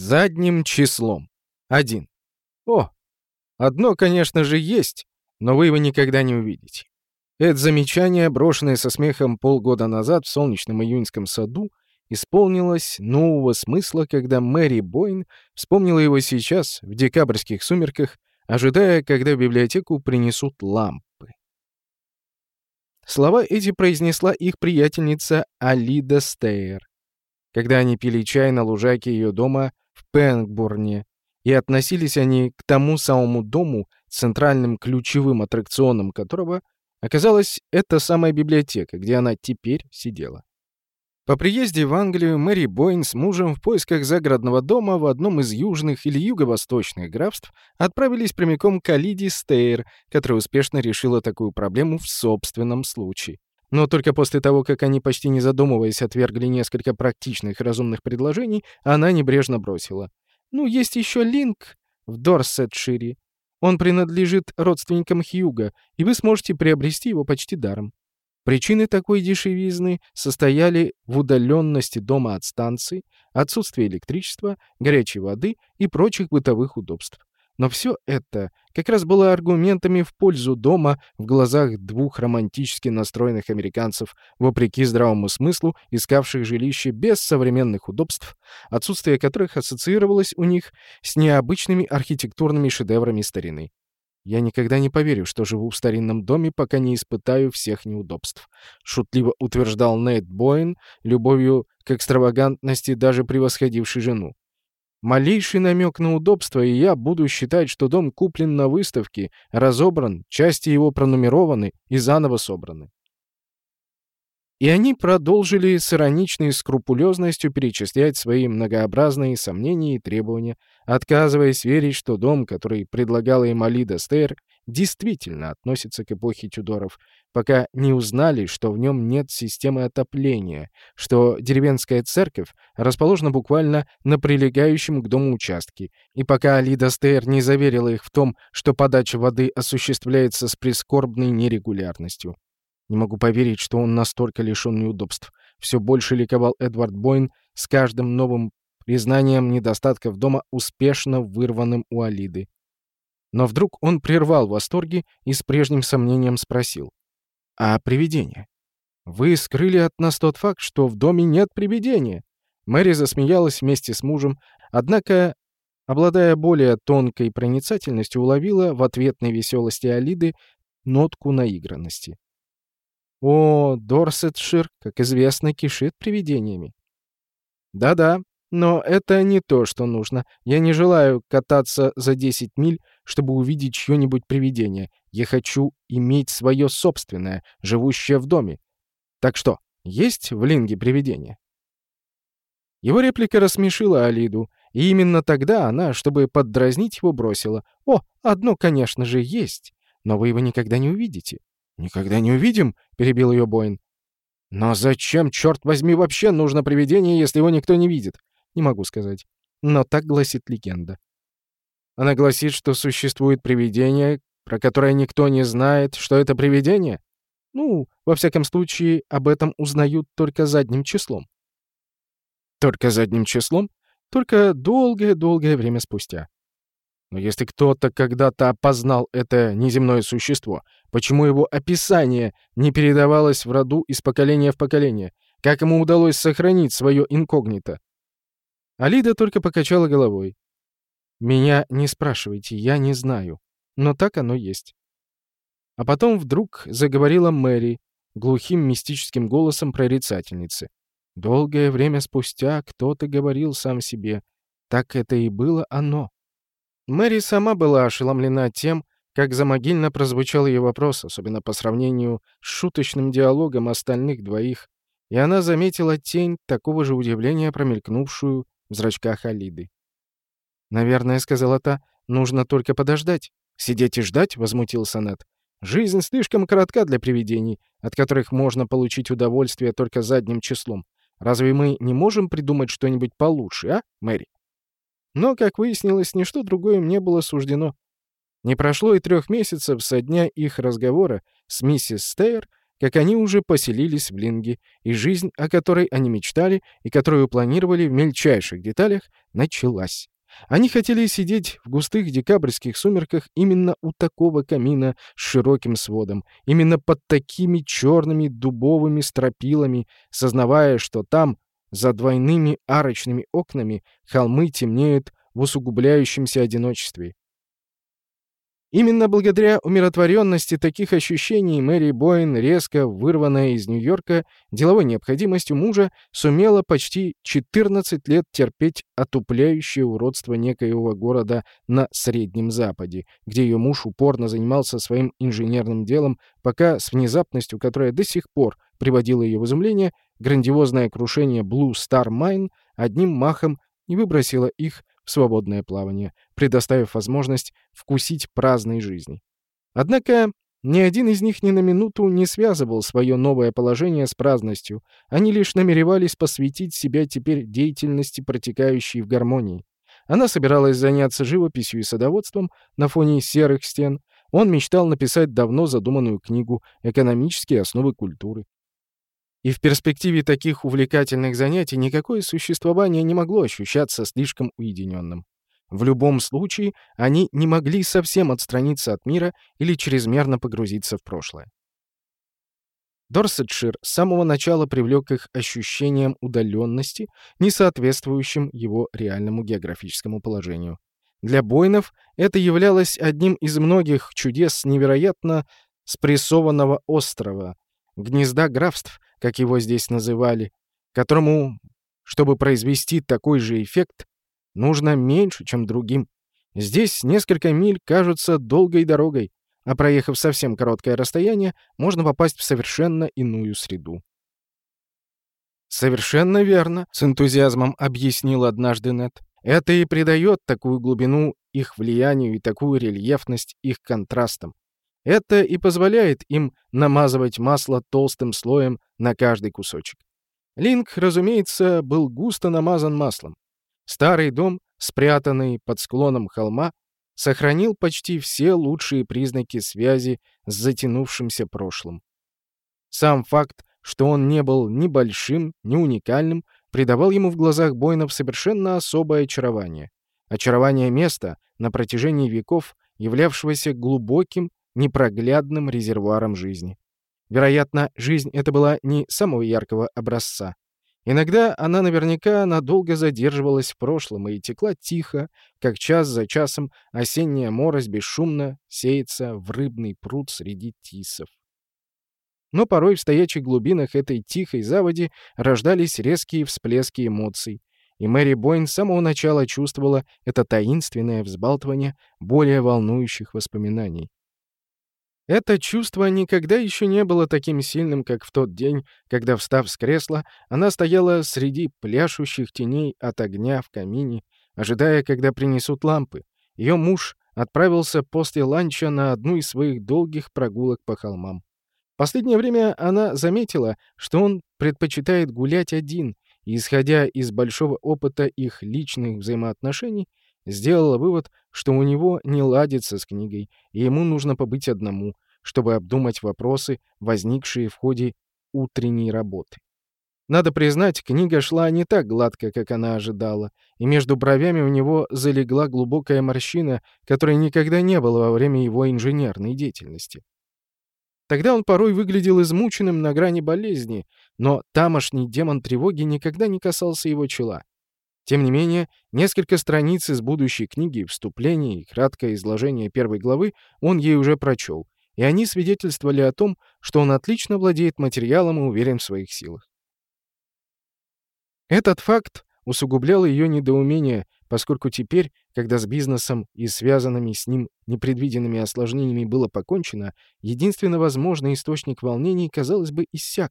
Задним числом. 1. О, одно, конечно же, есть, но вы его никогда не увидите. Это замечание, брошенное со смехом полгода назад в солнечном июньском саду, исполнилось нового смысла, когда Мэри Бойн вспомнила его сейчас, в декабрьских сумерках, ожидая, когда в библиотеку принесут лампы. Слова эти произнесла их приятельница Алида Стейр, когда они пили чай на лужайке ее дома в Пенгбурне, и относились они к тому самому дому, центральным ключевым аттракционом которого оказалась эта самая библиотека, где она теперь сидела. По приезде в Англию Мэри Бойн с мужем в поисках загородного дома в одном из южных или юго-восточных графств отправились прямиком к Алиде Стейр, которая успешно решила такую проблему в собственном случае. Но только после того, как они, почти не задумываясь, отвергли несколько практичных и разумных предложений, она небрежно бросила. «Ну, есть еще Линк в Дорсетшире. Он принадлежит родственникам Хьюга, и вы сможете приобрести его почти даром». Причины такой дешевизны состояли в удаленности дома от станции, отсутствии электричества, горячей воды и прочих бытовых удобств. Но все это как раз было аргументами в пользу дома в глазах двух романтически настроенных американцев, вопреки здравому смыслу, искавших жилище без современных удобств, отсутствие которых ассоциировалось у них с необычными архитектурными шедеврами старины. «Я никогда не поверю, что живу в старинном доме, пока не испытаю всех неудобств», — шутливо утверждал Нейт Боин, любовью к экстравагантности даже превосходивший жену. Малейший намек на удобство, и я буду считать, что дом куплен на выставке, разобран, части его пронумерованы и заново собраны. И они продолжили с ироничной скрупулезностью перечислять свои многообразные сомнения и требования, отказываясь верить, что дом, который предлагала им Алида Стейр, действительно относится к эпохе Тюдоров, пока не узнали, что в нем нет системы отопления, что деревенская церковь расположена буквально на прилегающем к дому участке, и пока Алида Стейр не заверила их в том, что подача воды осуществляется с прискорбной нерегулярностью. Не могу поверить, что он настолько лишён неудобств. Все больше ликовал Эдвард Бойн с каждым новым признанием недостатков дома, успешно вырванным у Алиды. Но вдруг он прервал восторги и с прежним сомнением спросил. «А привидение? Вы скрыли от нас тот факт, что в доме нет привидения?» Мэри засмеялась вместе с мужем, однако, обладая более тонкой проницательностью, уловила в ответной веселости Алиды нотку наигранности. «О, Дорсетшир, как известно, кишит привидениями». «Да-да, но это не то, что нужно. Я не желаю кататься за 10 миль, чтобы увидеть чье-нибудь привидение. Я хочу иметь свое собственное, живущее в доме. Так что, есть в Линге привидение?» Его реплика рассмешила Алиду, и именно тогда она, чтобы поддразнить его, бросила. «О, одно, конечно же, есть, но вы его никогда не увидите». «Никогда не увидим?» — перебил ее Боин. «Но зачем, черт возьми, вообще нужно привидение, если его никто не видит?» Не могу сказать. Но так гласит легенда. Она гласит, что существует привидение, про которое никто не знает, что это привидение? Ну, во всяком случае, об этом узнают только задним числом. Только задним числом? Только долгое-долгое время спустя. Но если кто-то когда-то опознал это неземное существо, почему его описание не передавалось в роду из поколения в поколение? Как ему удалось сохранить свое инкогнито? Алида только покачала головой. «Меня не спрашивайте, я не знаю. Но так оно есть». А потом вдруг заговорила Мэри глухим мистическим голосом прорицательницы. Долгое время спустя кто-то говорил сам себе, так это и было оно. Мэри сама была ошеломлена тем, как замогильно прозвучал ее вопрос, особенно по сравнению с шуточным диалогом остальных двоих, и она заметила тень такого же удивления, промелькнувшую в зрачках Алиды. «Наверное, — сказала та, — нужно только подождать. Сидеть и ждать?» — возмутился Нед. «Жизнь слишком коротка для привидений, от которых можно получить удовольствие только задним числом. Разве мы не можем придумать что-нибудь получше, а, Мэри?» Но, как выяснилось, ничто другое мне было суждено. Не прошло и трех месяцев со дня их разговора с миссис Стейр, как они уже поселились в Линге, и жизнь, о которой они мечтали и которую планировали в мельчайших деталях, началась. Они хотели сидеть в густых декабрьских сумерках именно у такого камина с широким сводом, именно под такими черными дубовыми стропилами, сознавая, что там, за двойными арочными окнами, холмы темнеют в усугубляющемся одиночестве, Именно благодаря умиротворенности таких ощущений Мэри Боин, резко вырванная из Нью-Йорка деловой необходимостью мужа, сумела почти 14 лет терпеть отупляющее уродство некоего города на Среднем Западе, где ее муж упорно занимался своим инженерным делом, пока с внезапностью, которая до сих пор приводила ее в изумление, грандиозное крушение Blue Star Mine одним махом не выбросило их в свободное плавание, предоставив возможность вкусить праздной жизни. Однако ни один из них ни на минуту не связывал свое новое положение с праздностью, они лишь намеревались посвятить себя теперь деятельности, протекающей в гармонии. Она собиралась заняться живописью и садоводством на фоне серых стен, он мечтал написать давно задуманную книгу «Экономические основы культуры». И в перспективе таких увлекательных занятий никакое существование не могло ощущаться слишком уединенным. В любом случае, они не могли совсем отстраниться от мира или чрезмерно погрузиться в прошлое. Дорсетшир с самого начала привлек их ощущением удаленности, не соответствующим его реальному географическому положению. Для Бойнов это являлось одним из многих чудес невероятно спрессованного острова, гнезда графств, как его здесь называли, которому, чтобы произвести такой же эффект, нужно меньше, чем другим. Здесь несколько миль кажутся долгой дорогой, а проехав совсем короткое расстояние, можно попасть в совершенно иную среду. «Совершенно верно», — с энтузиазмом объяснил однажды Нет. «Это и придает такую глубину их влиянию и такую рельефность их контрастам. Это и позволяет им намазывать масло толстым слоем на каждый кусочек. Линк, разумеется, был густо намазан маслом. Старый дом, спрятанный под склоном холма, сохранил почти все лучшие признаки связи с затянувшимся прошлым. Сам факт, что он не был ни большим, ни уникальным, придавал ему в глазах Бойнов совершенно особое очарование. Очарование места, на протяжении веков являвшегося глубоким непроглядным резервуаром жизни. Вероятно, жизнь эта была не самого яркого образца. Иногда она наверняка надолго задерживалась в прошлом и текла тихо, как час за часом осенняя морось бесшумно сеется в рыбный пруд среди тисов. Но порой в стоячих глубинах этой тихой заводи рождались резкие всплески эмоций, и Мэри Бойн с самого начала чувствовала это таинственное взбалтывание более волнующих воспоминаний. Это чувство никогда еще не было таким сильным, как в тот день, когда, встав с кресла, она стояла среди пляшущих теней от огня в камине, ожидая, когда принесут лампы. Ее муж отправился после ланча на одну из своих долгих прогулок по холмам. В последнее время она заметила, что он предпочитает гулять один, и, исходя из большого опыта их личных взаимоотношений, сделала вывод, что у него не ладится с книгой, и ему нужно побыть одному, чтобы обдумать вопросы, возникшие в ходе утренней работы. Надо признать, книга шла не так гладко, как она ожидала, и между бровями у него залегла глубокая морщина, которой никогда не было во время его инженерной деятельности. Тогда он порой выглядел измученным на грани болезни, но тамошний демон тревоги никогда не касался его чела. Тем не менее, несколько страниц из будущей книги, вступление и краткое изложение первой главы он ей уже прочел, и они свидетельствовали о том, что он отлично владеет материалом и уверен в своих силах. Этот факт усугублял ее недоумение, поскольку теперь, когда с бизнесом и связанными с ним непредвиденными осложнениями было покончено, единственно возможный источник волнений, казалось бы, иссяк.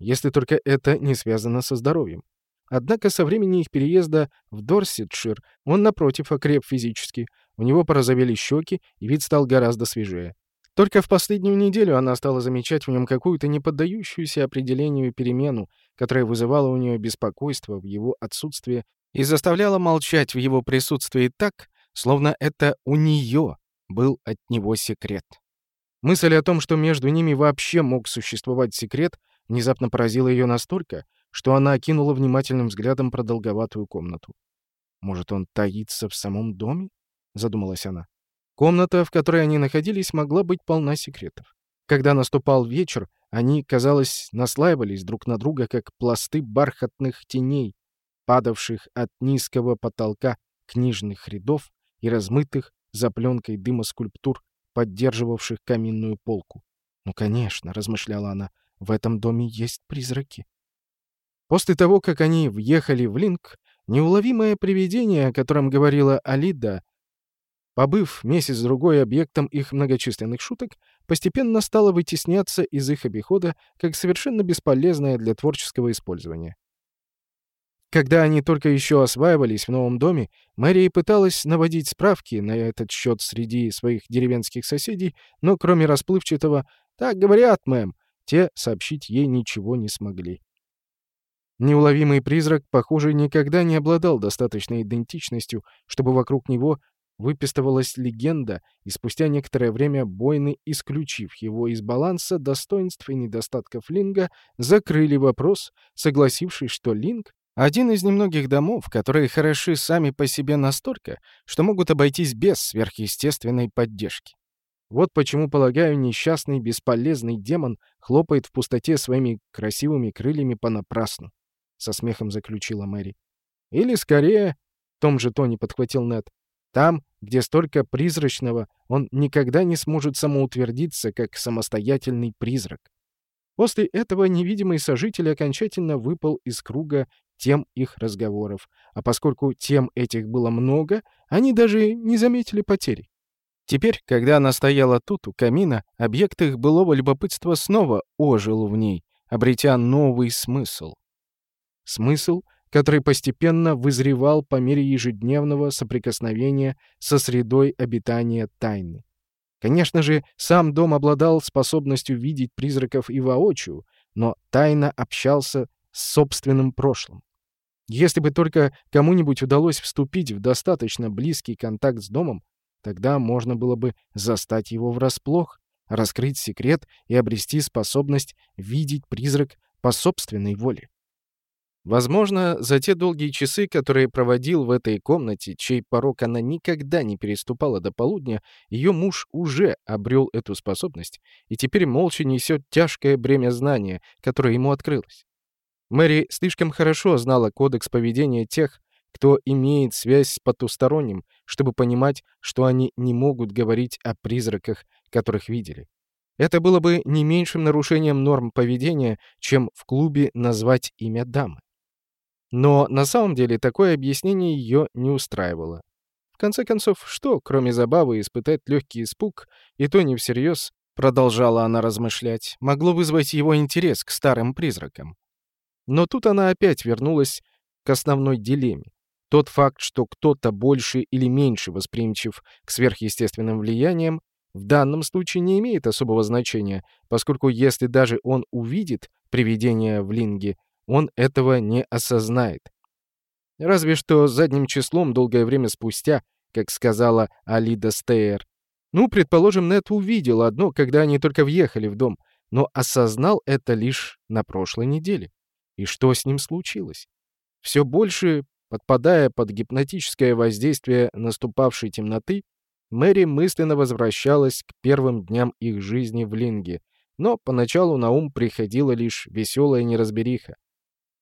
Если только это не связано со здоровьем. Однако со времени их переезда в Дорсетшир он, напротив, окреп физически. У него порозовели щеки, и вид стал гораздо свежее. Только в последнюю неделю она стала замечать в нем какую-то неподдающуюся определению перемену, которая вызывала у нее беспокойство в его отсутствие и заставляла молчать в его присутствии так, словно это у нее был от него секрет. Мысль о том, что между ними вообще мог существовать секрет, внезапно поразила ее настолько, что она окинула внимательным взглядом продолговатую комнату. «Может, он таится в самом доме?» — задумалась она. Комната, в которой они находились, могла быть полна секретов. Когда наступал вечер, они, казалось, наслаивались друг на друга, как пласты бархатных теней, падавших от низкого потолка книжных рядов и размытых за пленкой дыма скульптур, поддерживавших каминную полку. «Ну, конечно», — размышляла она, — «в этом доме есть призраки». После того, как они въехали в Линк, неуловимое привидение, о котором говорила Алида, побыв месяц-другой объектом их многочисленных шуток, постепенно стало вытесняться из их обихода как совершенно бесполезное для творческого использования. Когда они только еще осваивались в новом доме, Мэри пыталась наводить справки на этот счет среди своих деревенских соседей, но кроме расплывчатого «Так говорят, мэм», те сообщить ей ничего не смогли. Неуловимый призрак, похоже, никогда не обладал достаточной идентичностью, чтобы вокруг него выпистывалась легенда, и спустя некоторое время бойны, исключив его из баланса достоинств и недостатков Линга, закрыли вопрос, согласившись, что Линг — один из немногих домов, которые хороши сами по себе настолько, что могут обойтись без сверхъестественной поддержки. Вот почему, полагаю, несчастный бесполезный демон хлопает в пустоте своими красивыми крыльями понапрасну. — со смехом заключила Мэри. «Или, скорее...» — в том же тоне подхватил Нед. «Там, где столько призрачного, он никогда не сможет самоутвердиться, как самостоятельный призрак». После этого невидимый сожитель окончательно выпал из круга тем их разговоров, а поскольку тем этих было много, они даже не заметили потери. Теперь, когда она стояла тут, у камина, объект их былого любопытства снова ожил в ней, обретя новый смысл. Смысл, который постепенно вызревал по мере ежедневного соприкосновения со средой обитания тайны. Конечно же, сам дом обладал способностью видеть призраков и воочию, но тайно общался с собственным прошлым. Если бы только кому-нибудь удалось вступить в достаточно близкий контакт с домом, тогда можно было бы застать его врасплох, раскрыть секрет и обрести способность видеть призрак по собственной воле. Возможно, за те долгие часы, которые проводил в этой комнате, чей порог она никогда не переступала до полудня, ее муж уже обрел эту способность и теперь молча несет тяжкое бремя знания, которое ему открылось. Мэри слишком хорошо знала кодекс поведения тех, кто имеет связь с потусторонним, чтобы понимать, что они не могут говорить о призраках, которых видели. Это было бы не меньшим нарушением норм поведения, чем в клубе назвать имя дамы. Но на самом деле такое объяснение ее не устраивало. В конце концов, что, кроме забавы, испытать легкий испуг, и то не всерьез, продолжала она размышлять, могло вызвать его интерес к старым призракам. Но тут она опять вернулась к основной дилемме. Тот факт, что кто-то больше или меньше восприимчив к сверхъестественным влияниям, в данном случае не имеет особого значения, поскольку если даже он увидит привидение в линге, он этого не осознает. Разве что задним числом долгое время спустя, как сказала Алида Стейер. Ну, предположим, Нет увидел одно, когда они только въехали в дом, но осознал это лишь на прошлой неделе. И что с ним случилось? Все больше, подпадая под гипнотическое воздействие наступавшей темноты, Мэри мысленно возвращалась к первым дням их жизни в Линге, но поначалу на ум приходила лишь веселая неразбериха.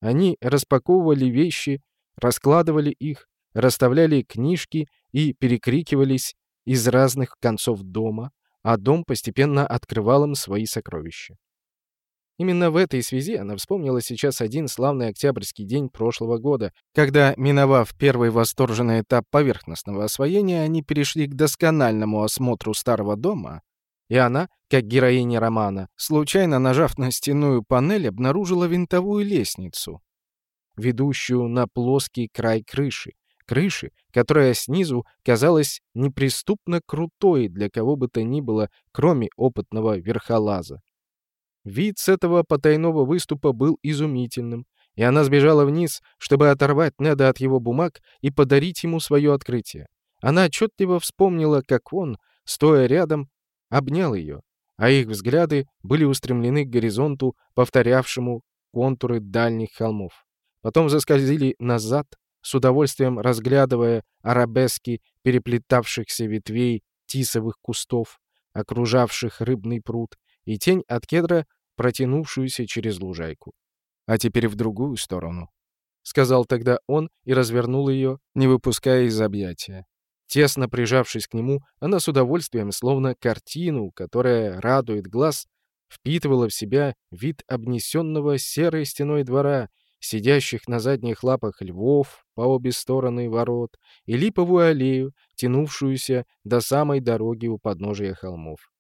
Они распаковывали вещи, раскладывали их, расставляли книжки и перекрикивались из разных концов дома, а дом постепенно открывал им свои сокровища. Именно в этой связи она вспомнила сейчас один славный октябрьский день прошлого года, когда, миновав первый восторженный этап поверхностного освоения, они перешли к доскональному осмотру старого дома, и она, как героиня романа, случайно нажав на стенную панель, обнаружила винтовую лестницу, ведущую на плоский край крыши. Крыши, которая снизу казалась неприступно крутой для кого бы то ни было, кроме опытного верхолаза. Вид с этого потайного выступа был изумительным, и она сбежала вниз, чтобы оторвать Неда от его бумаг и подарить ему свое открытие. Она отчетливо вспомнила, как он, стоя рядом, обнял ее, а их взгляды были устремлены к горизонту, повторявшему контуры дальних холмов. Потом заскользили назад, с удовольствием разглядывая арабески переплетавшихся ветвей тисовых кустов, окружавших рыбный пруд, и тень от кедра, протянувшуюся через лужайку. А теперь в другую сторону. — сказал тогда он и развернул ее, не выпуская из объятия. Тесно прижавшись к нему, она с удовольствием, словно картину, которая радует глаз, впитывала в себя вид обнесенного серой стеной двора, сидящих на задних лапах львов по обе стороны ворот и липовую аллею, тянувшуюся до самой дороги у подножия холмов.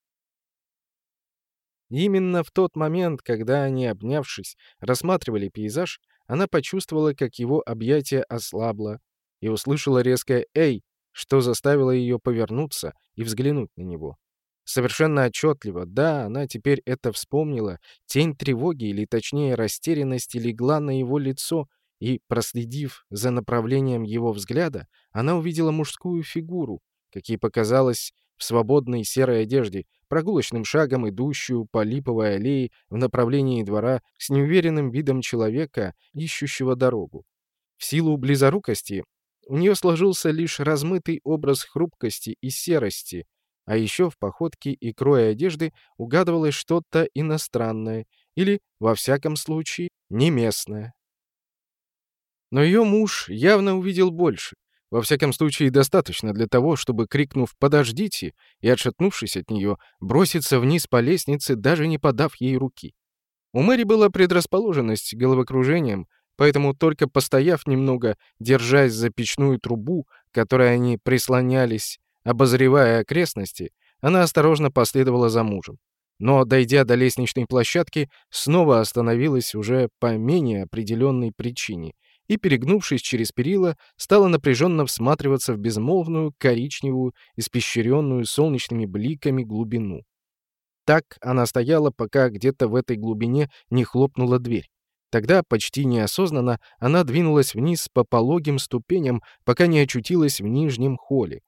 Именно в тот момент, когда они, обнявшись, рассматривали пейзаж, она почувствовала, как его объятие ослабло, и услышала резкое «Эй!», что заставило ее повернуться и взглянуть на него. Совершенно отчетливо, да, она теперь это вспомнила, тень тревоги, или точнее растерянности, легла на его лицо, и, проследив за направлением его взгляда, она увидела мужскую фигуру, как ей показалось, в свободной серой одежде, прогулочным шагом идущую по липовой аллее в направлении двора с неуверенным видом человека, ищущего дорогу. В силу близорукости у нее сложился лишь размытый образ хрупкости и серости, а еще в походке и крое одежды угадывалось что-то иностранное или, во всяком случае, не местное. Но ее муж явно увидел больше. Во всяком случае, достаточно для того, чтобы, крикнув «подождите» и отшатнувшись от нее, броситься вниз по лестнице, даже не подав ей руки. У Мэри была предрасположенность головокружением, поэтому только постояв немного, держась за печную трубу, которой они прислонялись, обозревая окрестности, она осторожно последовала за мужем. Но, дойдя до лестничной площадки, снова остановилась уже по менее определенной причине и, перегнувшись через перила, стала напряженно всматриваться в безмолвную, коричневую, испещренную солнечными бликами глубину. Так она стояла, пока где-то в этой глубине не хлопнула дверь. Тогда, почти неосознанно, она двинулась вниз по пологим ступеням, пока не очутилась в нижнем холле.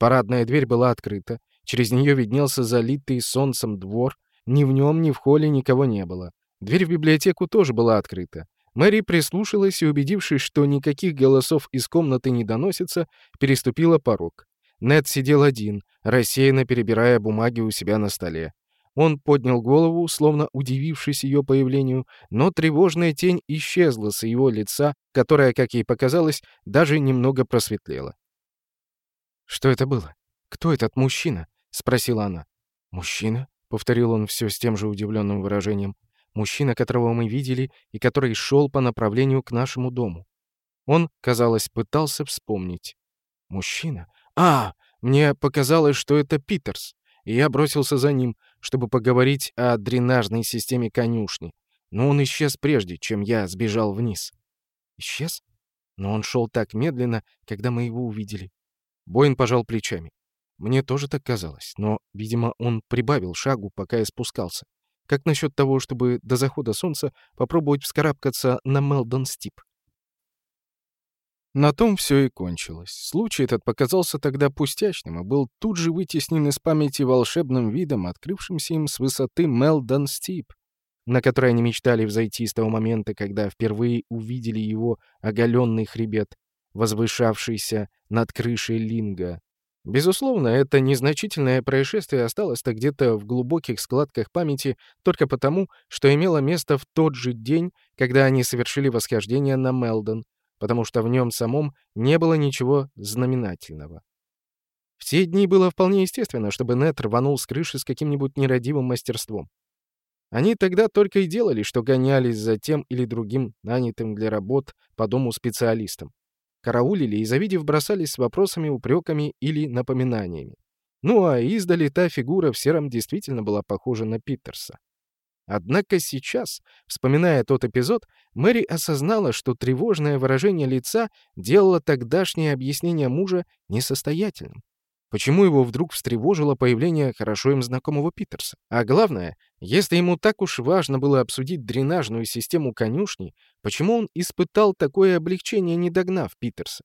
Парадная дверь была открыта, через нее виднелся залитый солнцем двор, ни в нем, ни в холле никого не было. Дверь в библиотеку тоже была открыта. Мэри прислушалась и, убедившись, что никаких голосов из комнаты не доносится, переступила порог. Нед сидел один, рассеянно перебирая бумаги у себя на столе. Он поднял голову, словно удивившись ее появлению, но тревожная тень исчезла с его лица, которое, как ей показалось, даже немного просветлело. «Что это было? Кто этот мужчина?» — спросила она. «Мужчина?» — повторил он все с тем же удивленным выражением мужчина, которого мы видели и который шел по направлению к нашему дому. Он, казалось, пытался вспомнить. Мужчина? А, мне показалось, что это Питерс. И я бросился за ним, чтобы поговорить о дренажной системе конюшни. Но он исчез прежде, чем я сбежал вниз. Исчез? Но он шел так медленно, когда мы его увидели. Боин пожал плечами. Мне тоже так казалось, но, видимо, он прибавил шагу, пока я спускался. Как насчет того, чтобы до захода солнца попробовать вскарабкаться на Мелдон-Стип? На том все и кончилось. Случай этот показался тогда пустячным и был тут же вытеснен из памяти волшебным видом, открывшимся им с высоты Мелдон-Стип, на который они мечтали взойти с того момента, когда впервые увидели его оголенный хребет, возвышавшийся над крышей Линга, Безусловно, это незначительное происшествие осталось-то где-то в глубоких складках памяти только потому, что имело место в тот же день, когда они совершили восхождение на Мелдон, потому что в нем самом не было ничего знаменательного. В те дни было вполне естественно, чтобы Нет рванул с крыши с каким-нибудь нерадивым мастерством. Они тогда только и делали, что гонялись за тем или другим нанятым для работ по дому специалистом караулили и, завидев, бросались с вопросами, упреками или напоминаниями. Ну а издали та фигура в сером действительно была похожа на Питерса. Однако сейчас, вспоминая тот эпизод, Мэри осознала, что тревожное выражение лица делало тогдашнее объяснение мужа несостоятельным. Почему его вдруг встревожило появление хорошо им знакомого Питерса? А главное, если ему так уж важно было обсудить дренажную систему конюшни, почему он испытал такое облегчение, не догнав Питерса?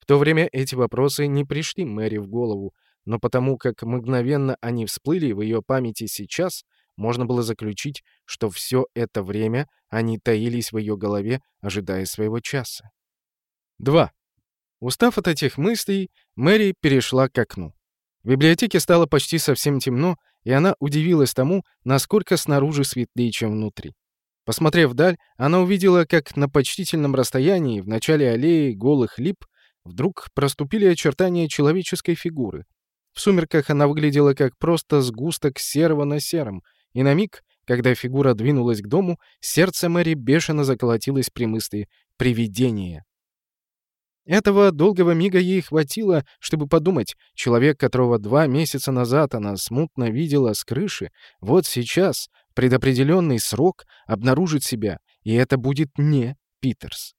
В то время эти вопросы не пришли Мэри в голову, но потому как мгновенно они всплыли в ее памяти сейчас, можно было заключить, что все это время они таились в ее голове, ожидая своего часа. 2. Устав от этих мыслей, Мэри перешла к окну. В библиотеке стало почти совсем темно, и она удивилась тому, насколько снаружи светлее, чем внутри. Посмотрев вдаль, она увидела, как на почтительном расстоянии, в начале аллеи голых лип, вдруг проступили очертания человеческой фигуры. В сумерках она выглядела как просто сгусток серого на сером, и на миг, когда фигура двинулась к дому, сердце Мэри бешено заколотилось при мысли «привидение». Этого долгого мига ей хватило, чтобы подумать, человек, которого два месяца назад она смутно видела с крыши, вот сейчас, предопределенный срок, обнаружит себя, и это будет не Питерс.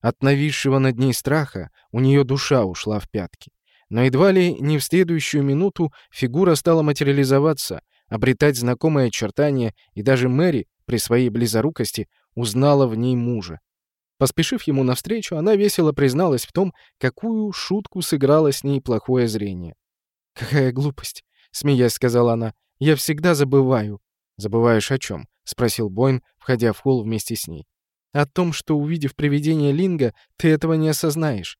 От нависшего над ней страха у нее душа ушла в пятки. Но едва ли не в следующую минуту фигура стала материализоваться, обретать знакомые очертания, и даже Мэри при своей близорукости узнала в ней мужа. Поспешив ему навстречу, она весело призналась в том, какую шутку сыграло с ней плохое зрение. «Какая глупость!» — смеясь сказала она. «Я всегда забываю». «Забываешь о чем?» — спросил Бойн, входя в холл вместе с ней. «О том, что, увидев привидение Линга, ты этого не осознаешь».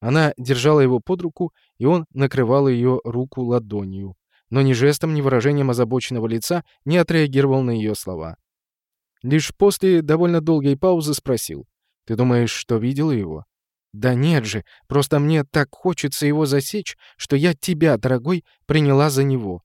Она держала его под руку, и он накрывал ее руку ладонью, но ни жестом, ни выражением озабоченного лица не отреагировал на ее слова. Лишь после довольно долгой паузы спросил. Ты думаешь, что видела его? Да нет же, просто мне так хочется его засечь, что я тебя, дорогой, приняла за него.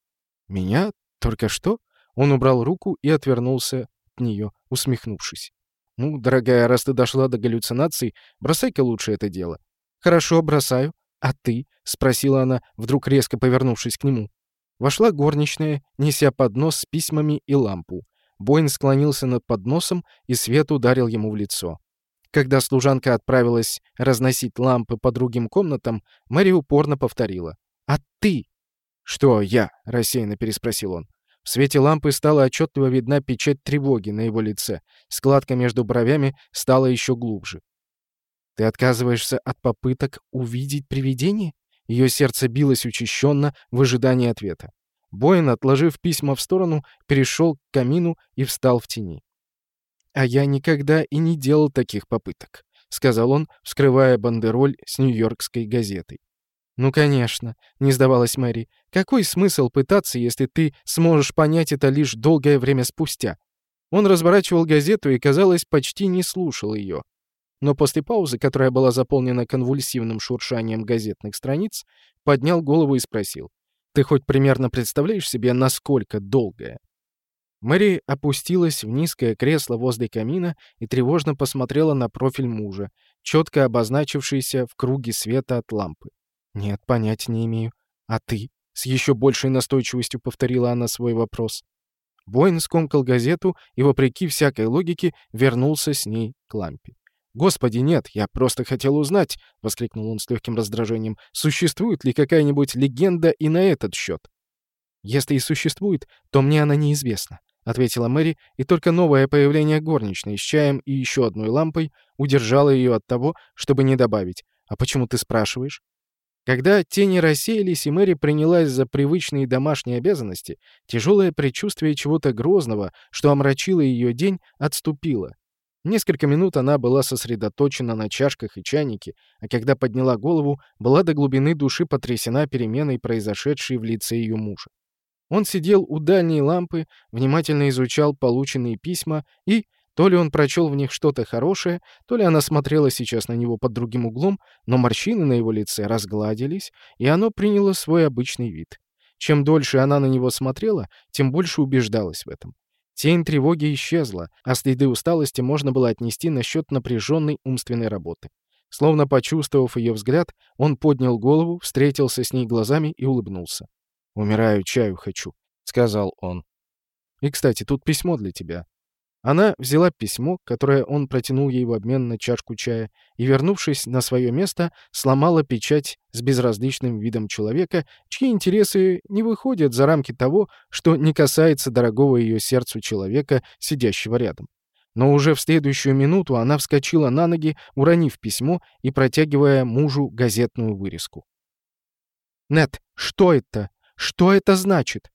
Меня? Только что? Он убрал руку и отвернулся от нее, усмехнувшись. Ну, дорогая, раз ты дошла до галлюцинаций, бросай-ка лучше это дело. Хорошо, бросаю. А ты? спросила она, вдруг резко повернувшись к нему. Вошла горничная, неся поднос с письмами и лампу. Боин склонился над подносом, и свет ударил ему в лицо. Когда служанка отправилась разносить лампы по другим комнатам, Мэри упорно повторила. «А ты?» «Что я?» — рассеянно переспросил он. В свете лампы стала отчетливо видна печать тревоги на его лице. Складка между бровями стала еще глубже. «Ты отказываешься от попыток увидеть привидение?» Ее сердце билось учащенно в ожидании ответа. Боин, отложив письма в сторону, перешел к камину и встал в тени. «А я никогда и не делал таких попыток», — сказал он, вскрывая бандероль с нью-йоркской газетой. «Ну, конечно», — не сдавалась Мэри. «Какой смысл пытаться, если ты сможешь понять это лишь долгое время спустя?» Он разворачивал газету и, казалось, почти не слушал ее. Но после паузы, которая была заполнена конвульсивным шуршанием газетных страниц, поднял голову и спросил. «Ты хоть примерно представляешь себе, насколько долгая?» Мэри опустилась в низкое кресло возле камина и тревожно посмотрела на профиль мужа, четко обозначившийся в круге света от лампы. «Нет, понять не имею. А ты?» — с еще большей настойчивостью повторила она свой вопрос. Бойн скомкал газету и, вопреки всякой логике, вернулся с ней к лампе. «Господи, нет, я просто хотел узнать», — воскликнул он с легким раздражением, «существует ли какая-нибудь легенда и на этот счет?» «Если и существует, то мне она неизвестна. — ответила Мэри, и только новое появление горничной с чаем и еще одной лампой удержало ее от того, чтобы не добавить. «А почему ты спрашиваешь?» Когда тени рассеялись, и Мэри принялась за привычные домашние обязанности, тяжелое предчувствие чего-то грозного, что омрачило ее день, отступило. Несколько минут она была сосредоточена на чашках и чайнике, а когда подняла голову, была до глубины души потрясена переменой, произошедшей в лице ее мужа. Он сидел у дальней лампы, внимательно изучал полученные письма и, то ли он прочел в них что-то хорошее, то ли она смотрела сейчас на него под другим углом, но морщины на его лице разгладились, и оно приняло свой обычный вид. Чем дольше она на него смотрела, тем больше убеждалась в этом. Тень тревоги исчезла, а следы усталости можно было отнести на счет напряженной умственной работы. Словно почувствовав ее взгляд, он поднял голову, встретился с ней глазами и улыбнулся. «Умираю, чаю хочу», — сказал он. «И, кстати, тут письмо для тебя». Она взяла письмо, которое он протянул ей в обмен на чашку чая, и, вернувшись на свое место, сломала печать с безразличным видом человека, чьи интересы не выходят за рамки того, что не касается дорогого ее сердцу человека, сидящего рядом. Но уже в следующую минуту она вскочила на ноги, уронив письмо и протягивая мужу газетную вырезку. «Нет, что это? Что это значит?»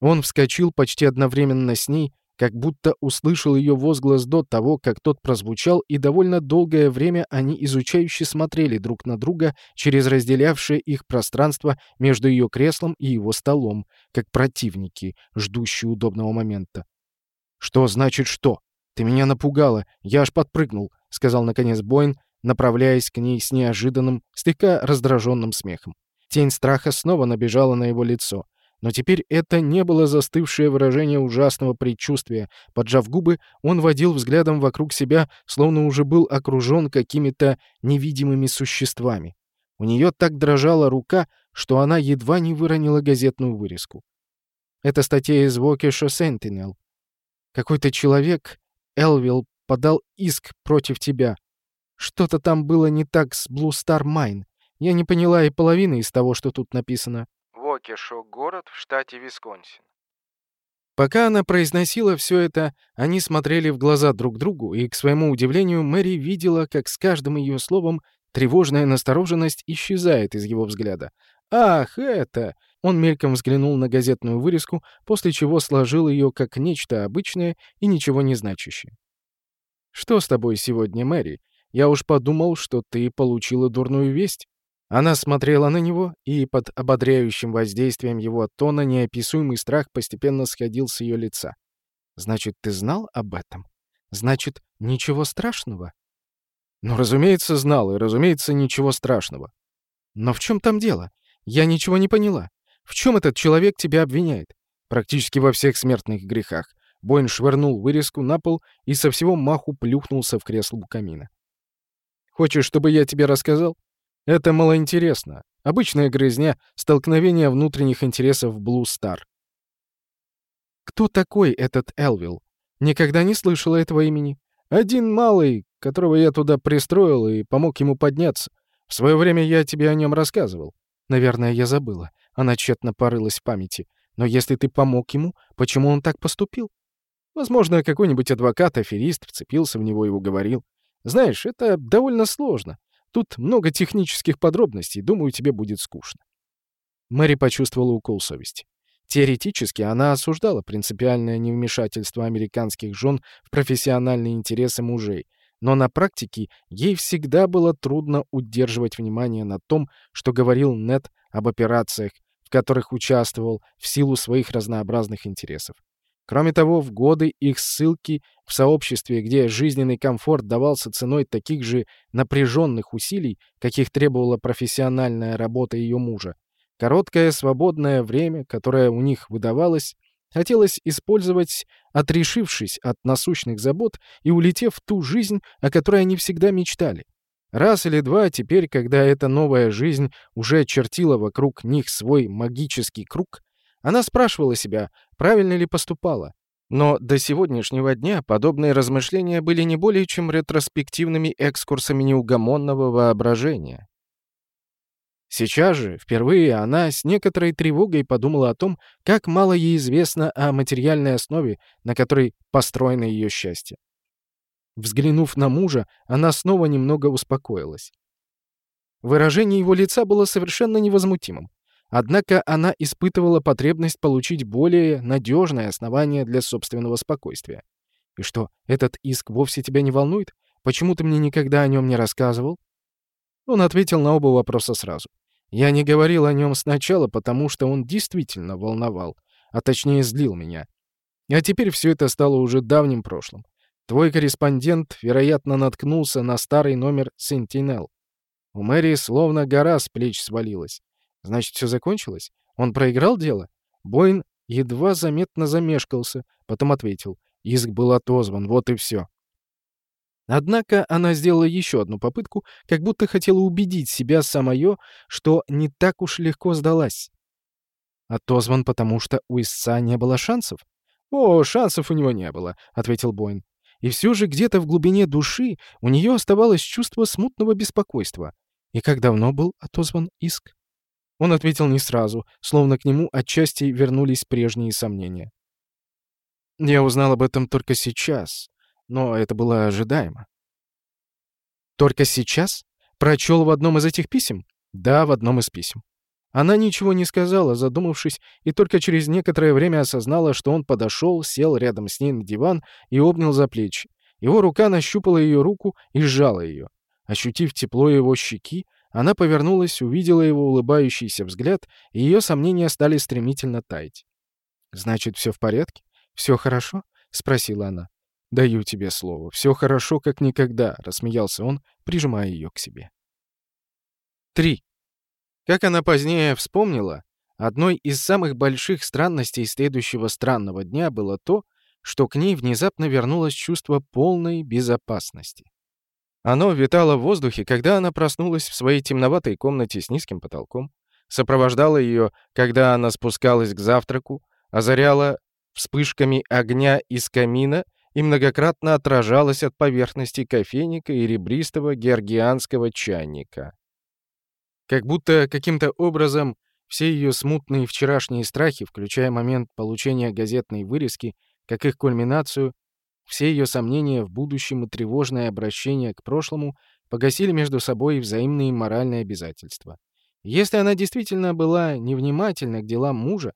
Он вскочил почти одновременно с ней, как будто услышал ее возглас до того, как тот прозвучал, и довольно долгое время они изучающе смотрели друг на друга через разделявшее их пространство между ее креслом и его столом, как противники, ждущие удобного момента. «Что значит что? Ты меня напугала, я аж подпрыгнул», — сказал наконец Бойн, направляясь к ней с неожиданным, слегка раздраженным смехом. Тень страха снова набежала на его лицо. Но теперь это не было застывшее выражение ужасного предчувствия. Поджав губы, он водил взглядом вокруг себя, словно уже был окружен какими-то невидимыми существами. У нее так дрожала рука, что она едва не выронила газетную вырезку. Это статья из Вокеша Сентинел. Какой-то человек, Элвилл, подал иск против тебя. Что-то там было не так с Blue Star Mine. Я не поняла и половины из того, что тут написано. Вокешо — город в штате Висконсин. Пока она произносила все это, они смотрели в глаза друг другу, и, к своему удивлению, Мэри видела, как с каждым ее словом тревожная настороженность исчезает из его взгляда. «Ах, это!» Он мельком взглянул на газетную вырезку, после чего сложил ее как нечто обычное и ничего не значащее. «Что с тобой сегодня, Мэри? Я уж подумал, что ты получила дурную весть». Она смотрела на него, и под ободряющим воздействием его тона неописуемый страх постепенно сходил с ее лица. «Значит, ты знал об этом? Значит, ничего страшного?» «Ну, разумеется, знал, и, разумеется, ничего страшного. Но в чем там дело? Я ничего не поняла. В чем этот человек тебя обвиняет? Практически во всех смертных грехах. Бойн швырнул вырезку на пол и со всего маху плюхнулся в кресло у камина. «Хочешь, чтобы я тебе рассказал?» Это малоинтересно. Обычная грызня, столкновение внутренних интересов Blue Star. Кто такой этот Элвилл? Никогда не слышала этого имени. Один малый, которого я туда пристроил и помог ему подняться. В свое время я тебе о нем рассказывал. Наверное, я забыла. Она тщетно порылась в памяти. Но если ты помог ему, почему он так поступил? Возможно, какой-нибудь адвокат-аферист вцепился в него и уговорил. Знаешь, это довольно сложно. Тут много технических подробностей, думаю, тебе будет скучно». Мэри почувствовала укол совести. Теоретически она осуждала принципиальное невмешательство американских жен в профессиональные интересы мужей, но на практике ей всегда было трудно удерживать внимание на том, что говорил Нет об операциях, в которых участвовал в силу своих разнообразных интересов. Кроме того, в годы их ссылки в сообществе, где жизненный комфорт давался ценой таких же напряженных усилий, каких требовала профессиональная работа ее мужа, короткое свободное время, которое у них выдавалось, хотелось использовать, отрешившись от насущных забот и улетев в ту жизнь, о которой они всегда мечтали. Раз или два теперь, когда эта новая жизнь уже чертила вокруг них свой магический круг, она спрашивала себя, правильно ли поступала. Но до сегодняшнего дня подобные размышления были не более чем ретроспективными экскурсами неугомонного воображения. Сейчас же, впервые, она с некоторой тревогой подумала о том, как мало ей известно о материальной основе, на которой построено ее счастье. Взглянув на мужа, она снова немного успокоилась. Выражение его лица было совершенно невозмутимым. Однако она испытывала потребность получить более надежное основание для собственного спокойствия. «И что, этот иск вовсе тебя не волнует? Почему ты мне никогда о нем не рассказывал?» Он ответил на оба вопроса сразу. «Я не говорил о нем сначала, потому что он действительно волновал, а точнее злил меня. А теперь все это стало уже давним прошлым. Твой корреспондент, вероятно, наткнулся на старый номер Sentinel. У Мэри словно гора с плеч свалилась. Значит, все закончилось? Он проиграл дело? Бойн едва заметно замешкался, потом ответил. Иск был отозван, вот и все. Однако она сделала еще одну попытку, как будто хотела убедить себя самое, что не так уж легко сдалась. Отозван, потому что у истца не было шансов? «О, шансов у него не было», — ответил Бойн. И все же где-то в глубине души у нее оставалось чувство смутного беспокойства. И как давно был отозван иск? Он ответил не сразу, словно к нему отчасти вернулись прежние сомнения. Я узнал об этом только сейчас, но это было ожидаемо. Только сейчас? Прочел в одном из этих писем? Да, в одном из писем. Она ничего не сказала, задумавшись, и только через некоторое время осознала, что он подошел, сел рядом с ней на диван и обнял за плечи. Его рука нащупала ее руку и сжала ее. Ощутив тепло его щеки, она повернулась, увидела его улыбающийся взгляд, и ее сомнения стали стремительно таять. «Значит, все в порядке? Все хорошо?» — спросила она. «Даю тебе слово. Все хорошо, как никогда», — рассмеялся он, прижимая ее к себе. 3. Как она позднее вспомнила, одной из самых больших странностей следующего странного дня было то, что к ней внезапно вернулось чувство полной безопасности. Оно витало в воздухе, когда она проснулась в своей темноватой комнате с низким потолком, сопровождало ее, когда она спускалась к завтраку, озаряло вспышками огня из камина и многократно отражалось от поверхности кофейника и ребристого георгианского чайника. Как будто каким-то образом все ее смутные вчерашние страхи, включая момент получения газетной вырезки, как их кульминацию, все ее сомнения в будущем и тревожное обращение к прошлому погасили между собой взаимные моральные обязательства. Если она действительно была невнимательна к делам мужа,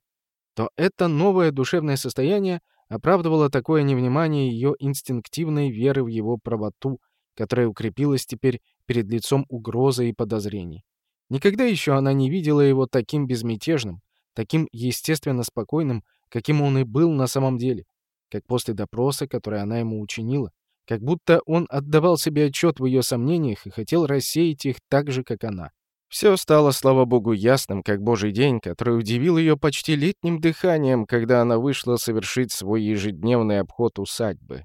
то это новое душевное состояние оправдывало такое невнимание ее инстинктивной веры в его правоту, которая укрепилась теперь перед лицом угрозы и подозрений. Никогда еще она не видела его таким безмятежным, таким естественно спокойным, каким он и был на самом деле, как после допроса, который она ему учинила, как будто он отдавал себе отчет в ее сомнениях и хотел рассеять их так же, как она. Все стало, слава богу, ясным, как божий день, который удивил ее почти летним дыханием, когда она вышла совершить свой ежедневный обход усадьбы.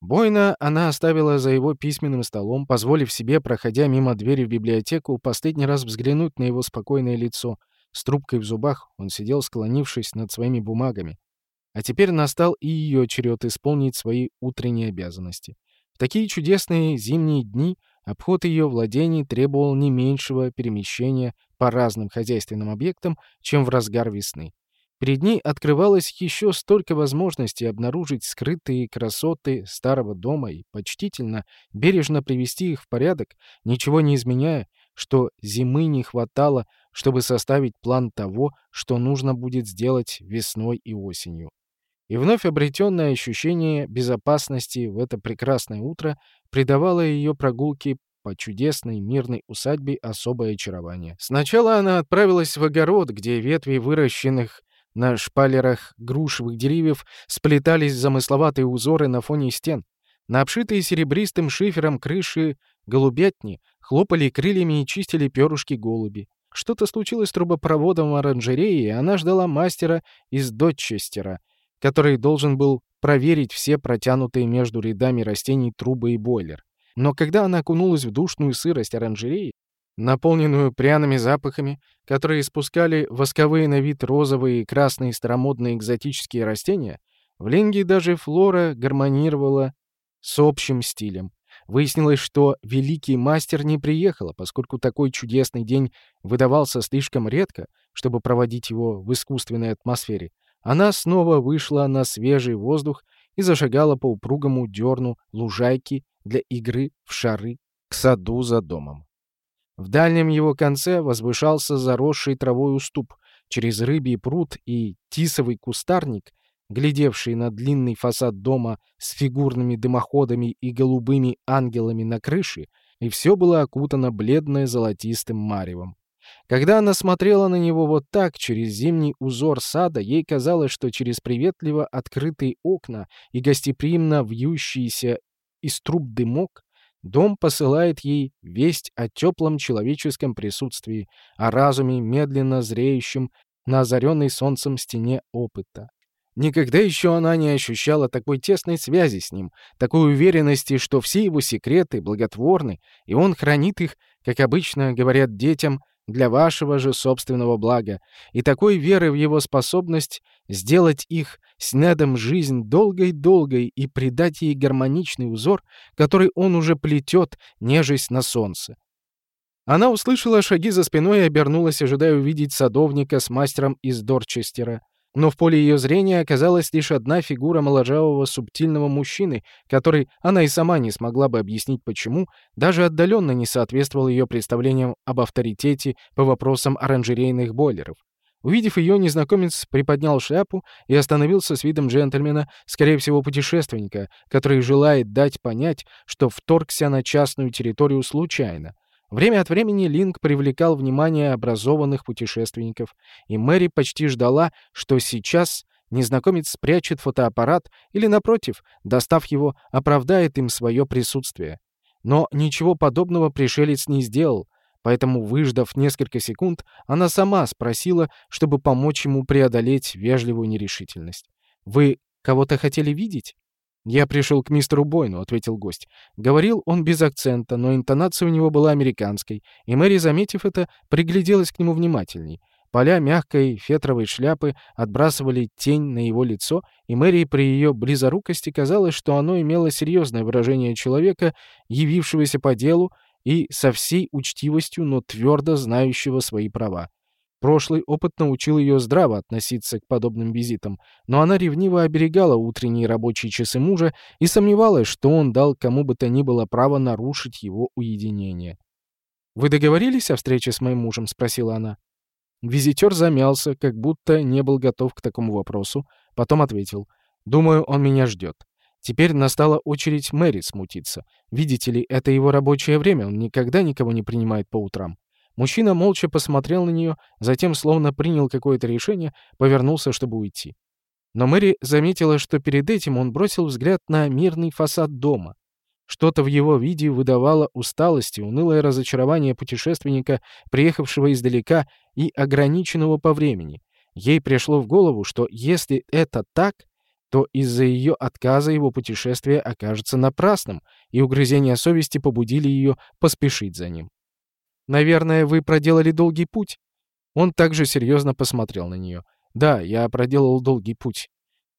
Бойна она оставила за его письменным столом, позволив себе, проходя мимо двери в библиотеку, последний раз взглянуть на его спокойное лицо. С трубкой в зубах он сидел, склонившись над своими бумагами. А теперь настал и ее черед исполнить свои утренние обязанности. В такие чудесные зимние дни обход ее владений требовал не меньшего перемещения по разным хозяйственным объектам, чем в разгар весны. Перед ней открывалось еще столько возможностей обнаружить скрытые красоты старого дома и почтительно, бережно привести их в порядок, ничего не изменяя, что зимы не хватало, чтобы составить план того, что нужно будет сделать весной и осенью. И вновь обретенное ощущение безопасности в это прекрасное утро придавало ее прогулке по чудесной мирной усадьбе особое очарование. Сначала она отправилась в огород, где ветви выращенных на шпалерах грушевых деревьев сплетались замысловатые узоры на фоне стен. На обшитые серебристым шифером крыши голубятни хлопали крыльями и чистили перышки голуби. Что-то случилось с трубопроводом в оранжерее, и она ждала мастера из Дотчестера, который должен был проверить все протянутые между рядами растений трубы и бойлер. Но когда она окунулась в душную сырость оранжереи, наполненную пряными запахами, которые испускали восковые на вид розовые и красные старомодные экзотические растения, в Линге даже флора гармонировала с общим стилем. Выяснилось, что великий мастер не приехала, поскольку такой чудесный день выдавался слишком редко, чтобы проводить его в искусственной атмосфере. Она снова вышла на свежий воздух и зашагала по упругому дерну лужайки для игры в шары к саду за домом. В дальнем его конце возвышался заросший травой уступ. Через рыбий пруд и тисовый кустарник, глядевший на длинный фасад дома с фигурными дымоходами и голубыми ангелами на крыше, и все было окутано бледно-золотистым маревом. Когда она смотрела на него вот так, через зимний узор сада, ей казалось, что через приветливо открытые окна и гостеприимно вьющийся из труб дымок Дом посылает ей весть о теплом человеческом присутствии, о разуме, медленно зреющем на озаренной солнцем стене опыта. Никогда еще она не ощущала такой тесной связи с ним, такой уверенности, что все его секреты благотворны, и он хранит их, как обычно говорят детям, для вашего же собственного блага, и такой веры в его способность сделать их с Недом жизнь долгой-долгой и придать ей гармоничный узор, который он уже плетет, нежесть на солнце. Она услышала шаги за спиной и обернулась, ожидая увидеть садовника с мастером из Дорчестера. Но в поле ее зрения оказалась лишь одна фигура моложавого субтильного мужчины, который она и сама не смогла бы объяснить почему, даже отдаленно не соответствовал ее представлениям об авторитете по вопросам оранжерейных бойлеров. Увидев ее, незнакомец приподнял шляпу и остановился с видом джентльмена, скорее всего, путешественника, который желает дать понять, что вторгся на частную территорию случайно. Время от времени Линк привлекал внимание образованных путешественников, и Мэри почти ждала, что сейчас незнакомец спрячет фотоаппарат или, напротив, достав его, оправдает им свое присутствие. Но ничего подобного пришелец не сделал, поэтому, выждав несколько секунд, она сама спросила, чтобы помочь ему преодолеть вежливую нерешительность. «Вы кого-то хотели видеть?» «Я пришел к мистеру Бойну», — ответил гость. Говорил он без акцента, но интонация у него была американской, и Мэри, заметив это, пригляделась к нему внимательней. Поля мягкой фетровой шляпы отбрасывали тень на его лицо, и Мэри при ее близорукости казалось, что оно имело серьезное выражение человека, явившегося по делу и со всей учтивостью, но твердо знающего свои права. Прошлый опыт научил ее здраво относиться к подобным визитам, но она ревниво оберегала утренние рабочие часы мужа и сомневалась, что он дал кому бы то ни было право нарушить его уединение. «Вы договорились о встрече с моим мужем?» — спросила она. Визитер замялся, как будто не был готов к такому вопросу, потом ответил. «Думаю, он меня ждет». Теперь настала очередь Мэри смутиться. Видите ли, это его рабочее время, он никогда никого не принимает по утрам. Мужчина молча посмотрел на нее, затем, словно принял какое-то решение, повернулся, чтобы уйти. Но Мэри заметила, что перед этим он бросил взгляд на мирный фасад дома. Что-то в его виде выдавало усталость и унылое разочарование путешественника, приехавшего издалека и ограниченного по времени. Ей пришло в голову, что если это так, то из-за ее отказа его путешествие окажется напрасным, и угрызения совести побудили ее поспешить за ним. «Наверное, вы проделали долгий путь?» Он также серьезно посмотрел на нее. «Да, я проделал долгий путь.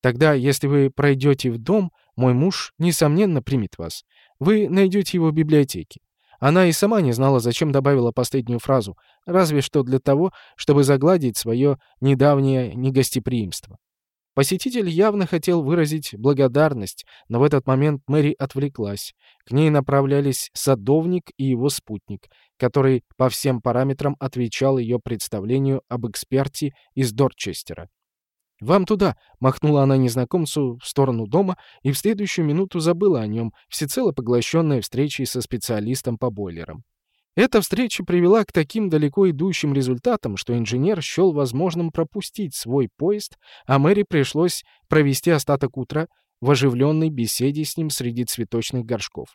Тогда, если вы пройдете в дом, мой муж, несомненно, примет вас. Вы найдете его в библиотеке». Она и сама не знала, зачем добавила последнюю фразу, разве что для того, чтобы загладить свое недавнее негостеприимство. Посетитель явно хотел выразить благодарность, но в этот момент Мэри отвлеклась. К ней направлялись садовник и его спутник, который по всем параметрам отвечал ее представлению об эксперте из Дорчестера. «Вам туда!» — махнула она незнакомцу в сторону дома и в следующую минуту забыла о нем, всецело поглощенная встречей со специалистом по бойлерам. Эта встреча привела к таким далеко идущим результатам, что инженер счел возможным пропустить свой поезд, а Мэри пришлось провести остаток утра в оживленной беседе с ним среди цветочных горшков.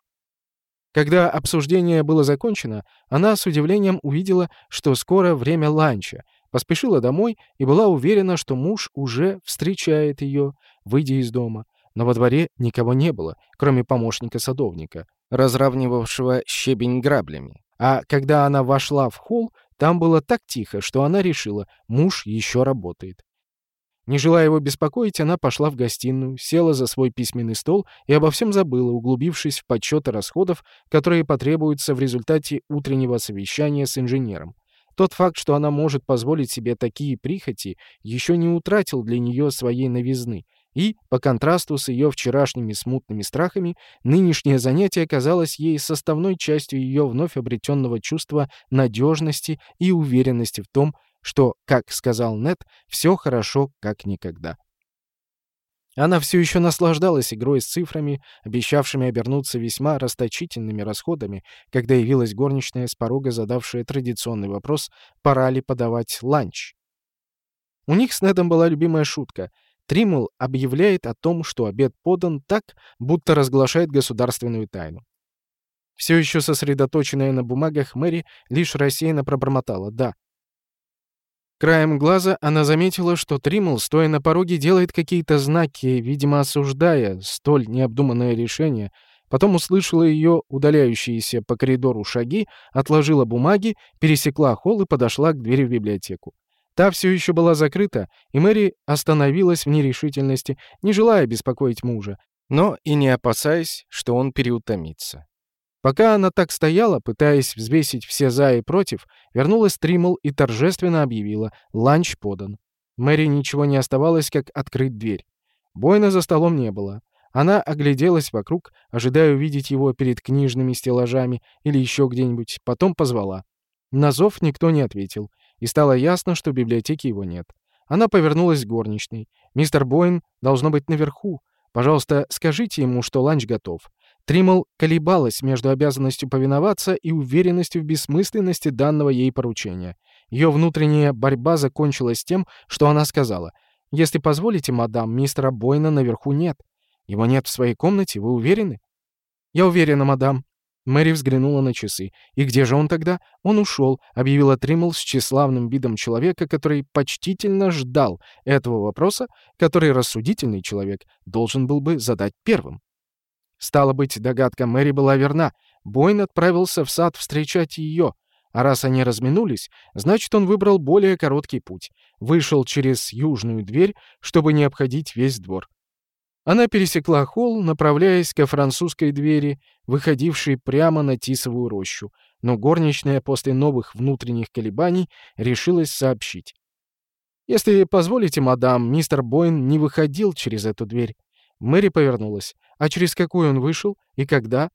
Когда обсуждение было закончено, она с удивлением увидела, что скоро время ланча, поспешила домой и была уверена, что муж уже встречает ее, выйдя из дома. Но во дворе никого не было, кроме помощника садовника, разравнивавшего щебень граблями. А когда она вошла в холл, там было так тихо, что она решила, муж еще работает. Не желая его беспокоить, она пошла в гостиную, села за свой письменный стол и обо всем забыла, углубившись в подсчеты расходов, которые потребуются в результате утреннего совещания с инженером. Тот факт, что она может позволить себе такие прихоти, еще не утратил для нее своей новизны, и, по контрасту с ее вчерашними смутными страхами, нынешнее занятие казалось ей составной частью ее вновь обретенного чувства надежности и уверенности в том, что, как сказал Нет, все хорошо как никогда. Она все еще наслаждалась игрой с цифрами, обещавшими обернуться весьма расточительными расходами, когда явилась горничная с порога, задавшая традиционный вопрос, пора ли подавать ланч. У них с Недом была любимая шутка — Триммел объявляет о том, что обед подан так, будто разглашает государственную тайну. Все еще сосредоточенная на бумагах, Мэри лишь рассеянно пробормотала «да». Краем глаза она заметила, что Триммел, стоя на пороге, делает какие-то знаки, видимо, осуждая столь необдуманное решение. Потом услышала ее удаляющиеся по коридору шаги, отложила бумаги, пересекла холл и подошла к двери в библиотеку. Та все еще была закрыта, и Мэри остановилась в нерешительности, не желая беспокоить мужа, но и не опасаясь, что он переутомится. Пока она так стояла, пытаясь взвесить все «за» и «против», вернулась Триммел и торжественно объявила «Ланч подан». Мэри ничего не оставалось, как открыть дверь. Бойна за столом не было. Она огляделась вокруг, ожидая увидеть его перед книжными стеллажами или еще где-нибудь, потом позвала. На зов никто не ответил, и стало ясно, что в библиотеке его нет. Она повернулась к горничной. «Мистер Бойн должно быть наверху. Пожалуйста, скажите ему, что ланч готов». Триммел колебалась между обязанностью повиноваться и уверенностью в бессмысленности данного ей поручения. Ее внутренняя борьба закончилась тем, что она сказала — если позволите, мадам, мистера Бойна наверху нет. Его нет в своей комнате, вы уверены? Я уверена, мадам. Мэри взглянула на часы. «И где же он тогда?» «Он ушел», — объявила Триммел с тщеславным видом человека, который почтительно ждал этого вопроса, который рассудительный человек должен был бы задать первым. Стало быть, догадка Мэри была верна. Бойн отправился в сад встречать ее, а раз они разминулись, значит, он выбрал более короткий путь. Вышел через южную дверь, чтобы не обходить весь двор. Она пересекла холл, направляясь ко французской двери, выходившей прямо на Тисовую рощу, но горничная после новых внутренних колебаний решилась сообщить. «Если позволите, мадам, мистер Бойн не выходил через эту дверь». Мэри повернулась. «А через какую он вышел? И когда?»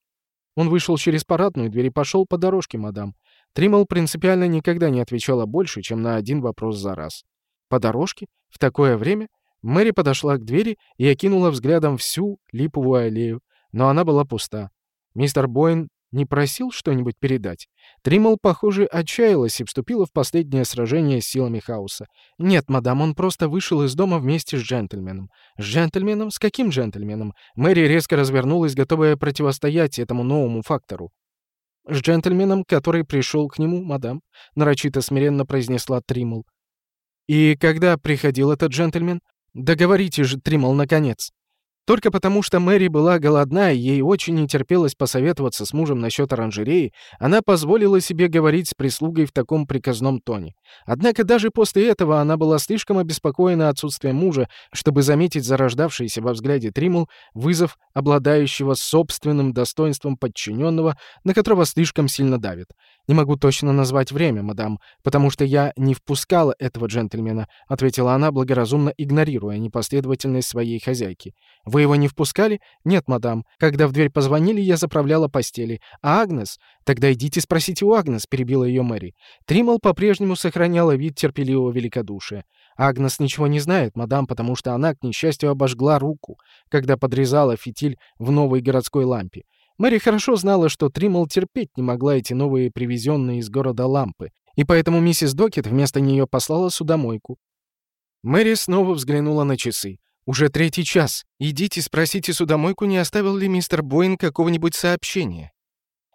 «Он вышел через парадную дверь и пошел по дорожке, мадам. Триммел принципиально никогда не отвечала больше, чем на один вопрос за раз. По дорожке? В такое время? Мэри подошла к двери и окинула взглядом всю липовую аллею, но она была пуста. Мистер Бойн не просил что-нибудь передать. Триммел, похоже, отчаялась и вступила в последнее сражение с силами хаоса. «Нет, мадам, он просто вышел из дома вместе с джентльменом». «С джентльменом? С каким джентльменом?» Мэри резко развернулась, готовая противостоять этому новому фактору. «С джентльменом, который пришел к нему, мадам», — нарочито смиренно произнесла Триммел. «И когда приходил этот джентльмен? Договорите же, Триммел, наконец». Только потому, что Мэри была голодна и ей очень не терпелось посоветоваться с мужем насчет оранжереи, она позволила себе говорить с прислугой в таком приказном тоне. Однако даже после этого она была слишком обеспокоена отсутствием мужа, чтобы заметить зарождавшийся во взгляде Триммел вызов обладающего собственным достоинством подчиненного, на которого слишком сильно давит. «Не могу точно назвать время, мадам, потому что я не впускала этого джентльмена», ответила она, благоразумно игнорируя непоследовательность своей хозяйки. «Вы его не впускали?» «Нет, мадам. Когда в дверь позвонили, я заправляла постели. А Агнес?» «Тогда идите спросите у Агнес», — перебила ее Мэри. Триммел по-прежнему сохраняла вид терпеливого великодушия. Агнес ничего не знает, мадам, потому что она, к несчастью, обожгла руку, когда подрезала фитиль в новой городской лампе. Мэри хорошо знала, что Триммел терпеть не могла эти новые привезенные из города лампы, и поэтому миссис Докет вместо нее послала судомойку. Мэри снова взглянула на часы. «Уже третий час. Идите спросите судомойку, не оставил ли мистер Боин какого-нибудь сообщения».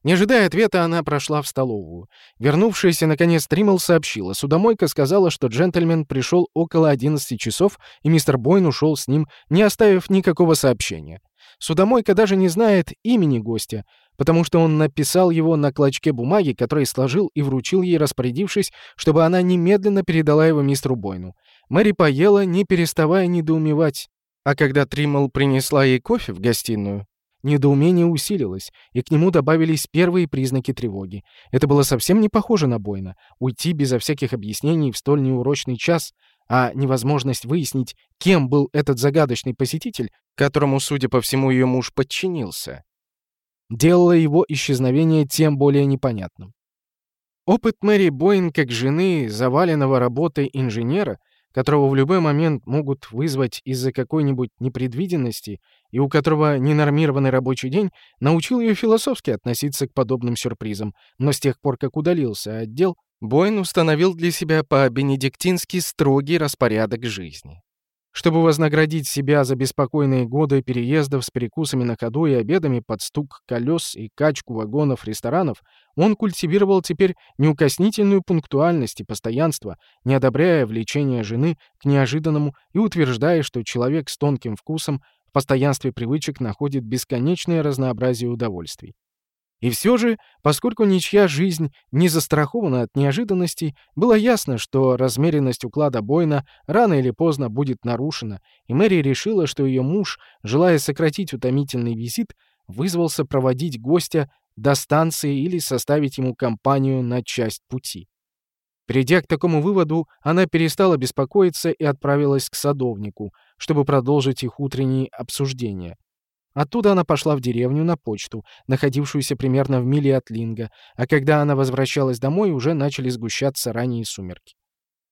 Не ожидая ответа, она прошла в столовую. Вернувшаяся, наконец, Триммел сообщила. Судомойка сказала, что джентльмен пришел около 11 часов, и мистер Бойн ушел с ним, не оставив никакого сообщения. Судомойка даже не знает имени гостя, потому что он написал его на клочке бумаги, который сложил и вручил ей, распорядившись, чтобы она немедленно передала его мистеру Бойну. Мэри поела, не переставая недоумевать. А когда Триммел принесла ей кофе в гостиную, недоумение усилилось, и к нему добавились первые признаки тревоги. Это было совсем не похоже на Бойна. Уйти безо всяких объяснений в столь неурочный час, а невозможность выяснить, кем был этот загадочный посетитель, которому, судя по всему, ее муж подчинился, делало его исчезновение тем более непонятным. Опыт Мэри Боин как жены, заваленного работой инженера, которого в любой момент могут вызвать из-за какой-нибудь непредвиденности и у которого ненормированный рабочий день, научил ее философски относиться к подобным сюрпризам, но с тех пор, как удалился отдел, Бойн установил для себя по-бенедиктински строгий распорядок жизни. Чтобы вознаградить себя за беспокойные годы переездов с перекусами на ходу и обедами под стук колес и качку вагонов ресторанов, он культивировал теперь неукоснительную пунктуальность и постоянство, не одобряя влечение жены к неожиданному и утверждая, что человек с тонким вкусом в постоянстве привычек находит бесконечное разнообразие удовольствий. И все же, поскольку ничья жизнь не застрахована от неожиданностей, было ясно, что размеренность уклада Бойна рано или поздно будет нарушена, и Мэри решила, что ее муж, желая сократить утомительный визит, вызвался проводить гостя до станции или составить ему компанию на часть пути. Придя к такому выводу, она перестала беспокоиться и отправилась к садовнику, чтобы продолжить их утренние обсуждения. Оттуда она пошла в деревню на почту, находившуюся примерно в миле от Линга, а когда она возвращалась домой, уже начали сгущаться ранние сумерки.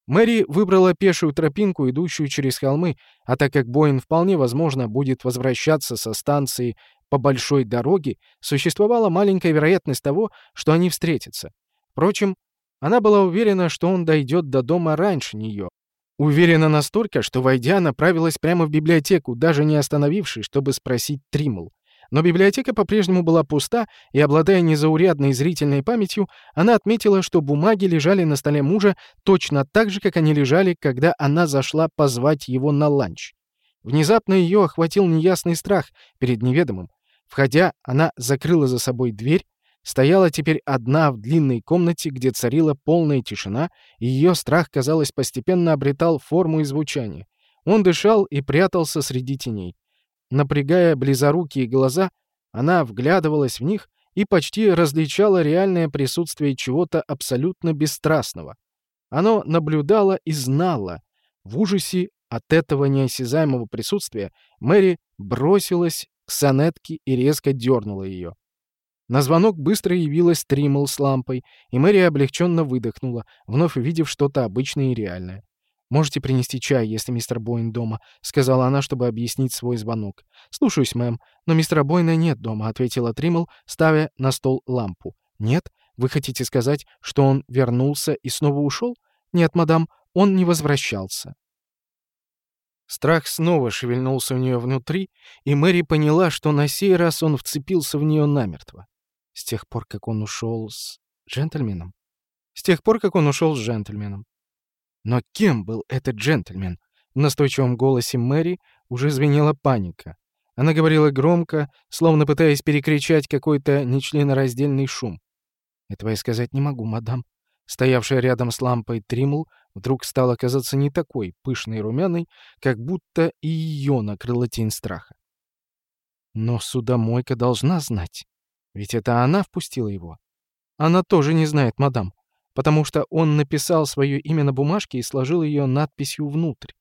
Мэри выбрала пешую тропинку, идущую через холмы, а так как Боин вполне возможно будет возвращаться со станции по большой дороге, существовала маленькая вероятность того, что они встретятся. Впрочем, она была уверена, что он дойдет до дома раньше нее. Уверена настолько, что, войдя, направилась прямо в библиотеку, даже не остановившись, чтобы спросить Тримл. Но библиотека по-прежнему была пуста, и, обладая незаурядной зрительной памятью, она отметила, что бумаги лежали на столе мужа точно так же, как они лежали, когда она зашла позвать его на ланч. Внезапно ее охватил неясный страх перед неведомым. Входя, она закрыла за собой дверь, стояла теперь одна в длинной комнате, где царила полная тишина, и ее страх, казалось, постепенно обретал форму и звучание. Он дышал и прятался среди теней. Напрягая близорукие глаза, она вглядывалась в них и почти различала реальное присутствие чего-то абсолютно бесстрастного. Оно наблюдало и знало. В ужасе от этого неосязаемого присутствия Мэри бросилась к сонетке и резко дернула ее. На звонок быстро явилась Триммел с лампой, и Мэри облегченно выдохнула, вновь увидев что-то обычное и реальное. «Можете принести чай, если мистер Бойн дома», — сказала она, чтобы объяснить свой звонок. «Слушаюсь, мэм. Но мистера Бойна нет дома», — ответила Триммел, ставя на стол лампу. «Нет? Вы хотите сказать, что он вернулся и снова ушел?» «Нет, мадам, он не возвращался». Страх снова шевельнулся у нее внутри, и Мэри поняла, что на сей раз он вцепился в нее намертво. С тех пор, как он ушел с джентльменом? С тех пор, как он ушел с джентльменом. Но кем был этот джентльмен? В настойчивом голосе Мэри уже звенела паника. Она говорила громко, словно пытаясь перекричать какой-то нечленораздельный шум. «Этого я сказать не могу, мадам». Стоявшая рядом с лампой Тримл вдруг стала казаться не такой пышной и румяной, как будто и ее накрыла тень страха. Но судомойка должна знать. Ведь это она впустила его. Она тоже не знает, мадам потому что он написал свое имя на бумажке и сложил ее надписью внутрь.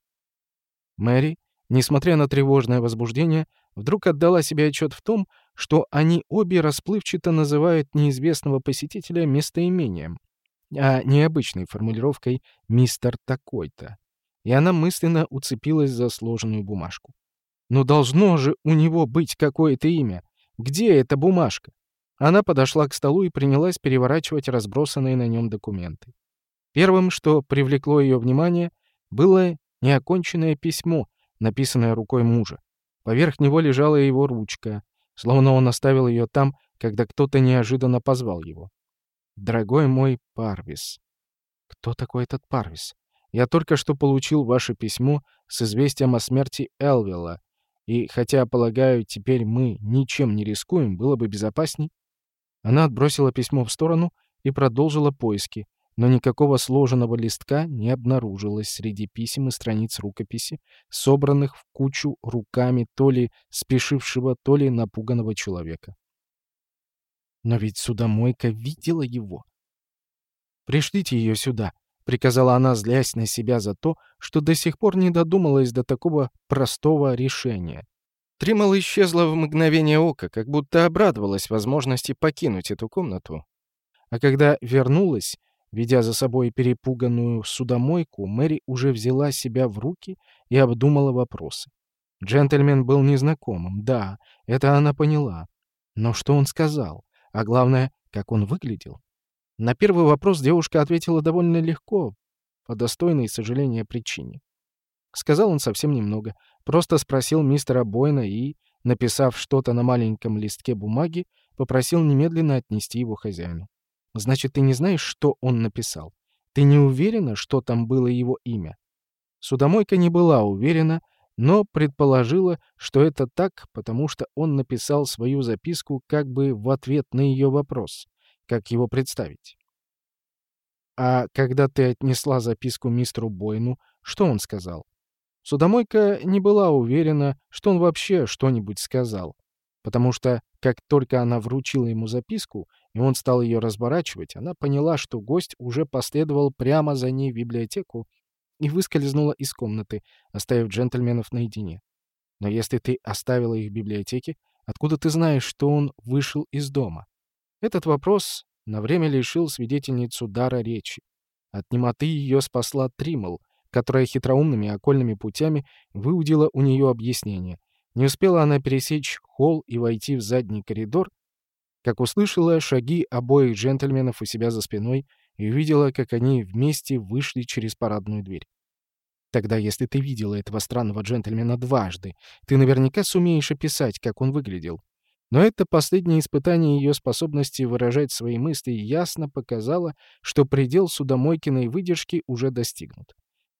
Мэри, несмотря на тревожное возбуждение, вдруг отдала себе отчет в том, что они обе расплывчато называют неизвестного посетителя местоимением, а не обычной формулировкой «мистер такой-то». И она мысленно уцепилась за сложенную бумажку. Но должно же у него быть какое-то имя. Где эта бумажка? Она подошла к столу и принялась переворачивать разбросанные на нем документы. Первым, что привлекло ее внимание, было неоконченное письмо, написанное рукой мужа. Поверх него лежала его ручка, словно он оставил ее там, когда кто-то неожиданно позвал его. «Дорогой мой Парвис». «Кто такой этот Парвис? Я только что получил ваше письмо с известием о смерти Элвилла, и хотя, полагаю, теперь мы ничем не рискуем, было бы безопасней, она отбросила письмо в сторону и продолжила поиски, но никакого сложенного листка не обнаружилось среди писем и страниц рукописи, собранных в кучу руками то ли спешившего, то ли напуганного человека. Но ведь судомойка видела его. «Пришлите ее сюда», — приказала она, злясь на себя за то, что до сих пор не додумалась до такого простого решения. Тримал исчезла в мгновение ока, как будто обрадовалась возможности покинуть эту комнату. А когда вернулась, ведя за собой перепуганную судомойку, Мэри уже взяла себя в руки и обдумала вопросы. Джентльмен был незнакомым, да, это она поняла. Но что он сказал? А главное, как он выглядел? На первый вопрос девушка ответила довольно легко, по достойной сожаления причине. Сказал он совсем немного. Просто спросил мистера Бойна и, написав что-то на маленьком листке бумаги, попросил немедленно отнести его хозяину. «Значит, ты не знаешь, что он написал? Ты не уверена, что там было его имя?» Судомойка не была уверена, но предположила, что это так, потому что он написал свою записку как бы в ответ на ее вопрос. Как его представить? «А когда ты отнесла записку мистеру Бойну, что он сказал?» Судомойка не была уверена, что он вообще что-нибудь сказал. потому что как только она вручила ему записку, и он стал ее разворачивать, она поняла, что гость уже последовал прямо за ней в библиотеку и выскользнула из комнаты, оставив джентльменов наедине. Но если ты оставила их в библиотеке, откуда ты знаешь, что он вышел из дома? Этот вопрос на время лишил свидетельницу дара речи. От немоты ее спасла Триммел, которая хитроумными окольными путями выудила у нее объяснение. Не успела она пересечь холл и войти в задний коридор, как услышала шаги обоих джентльменов у себя за спиной и увидела, как они вместе вышли через парадную дверь. Тогда, если ты видела этого странного джентльмена дважды, ты наверняка сумеешь описать, как он выглядел. Но это последнее испытание ее способности выражать свои мысли ясно показало, что предел судомойкиной выдержки уже достигнут.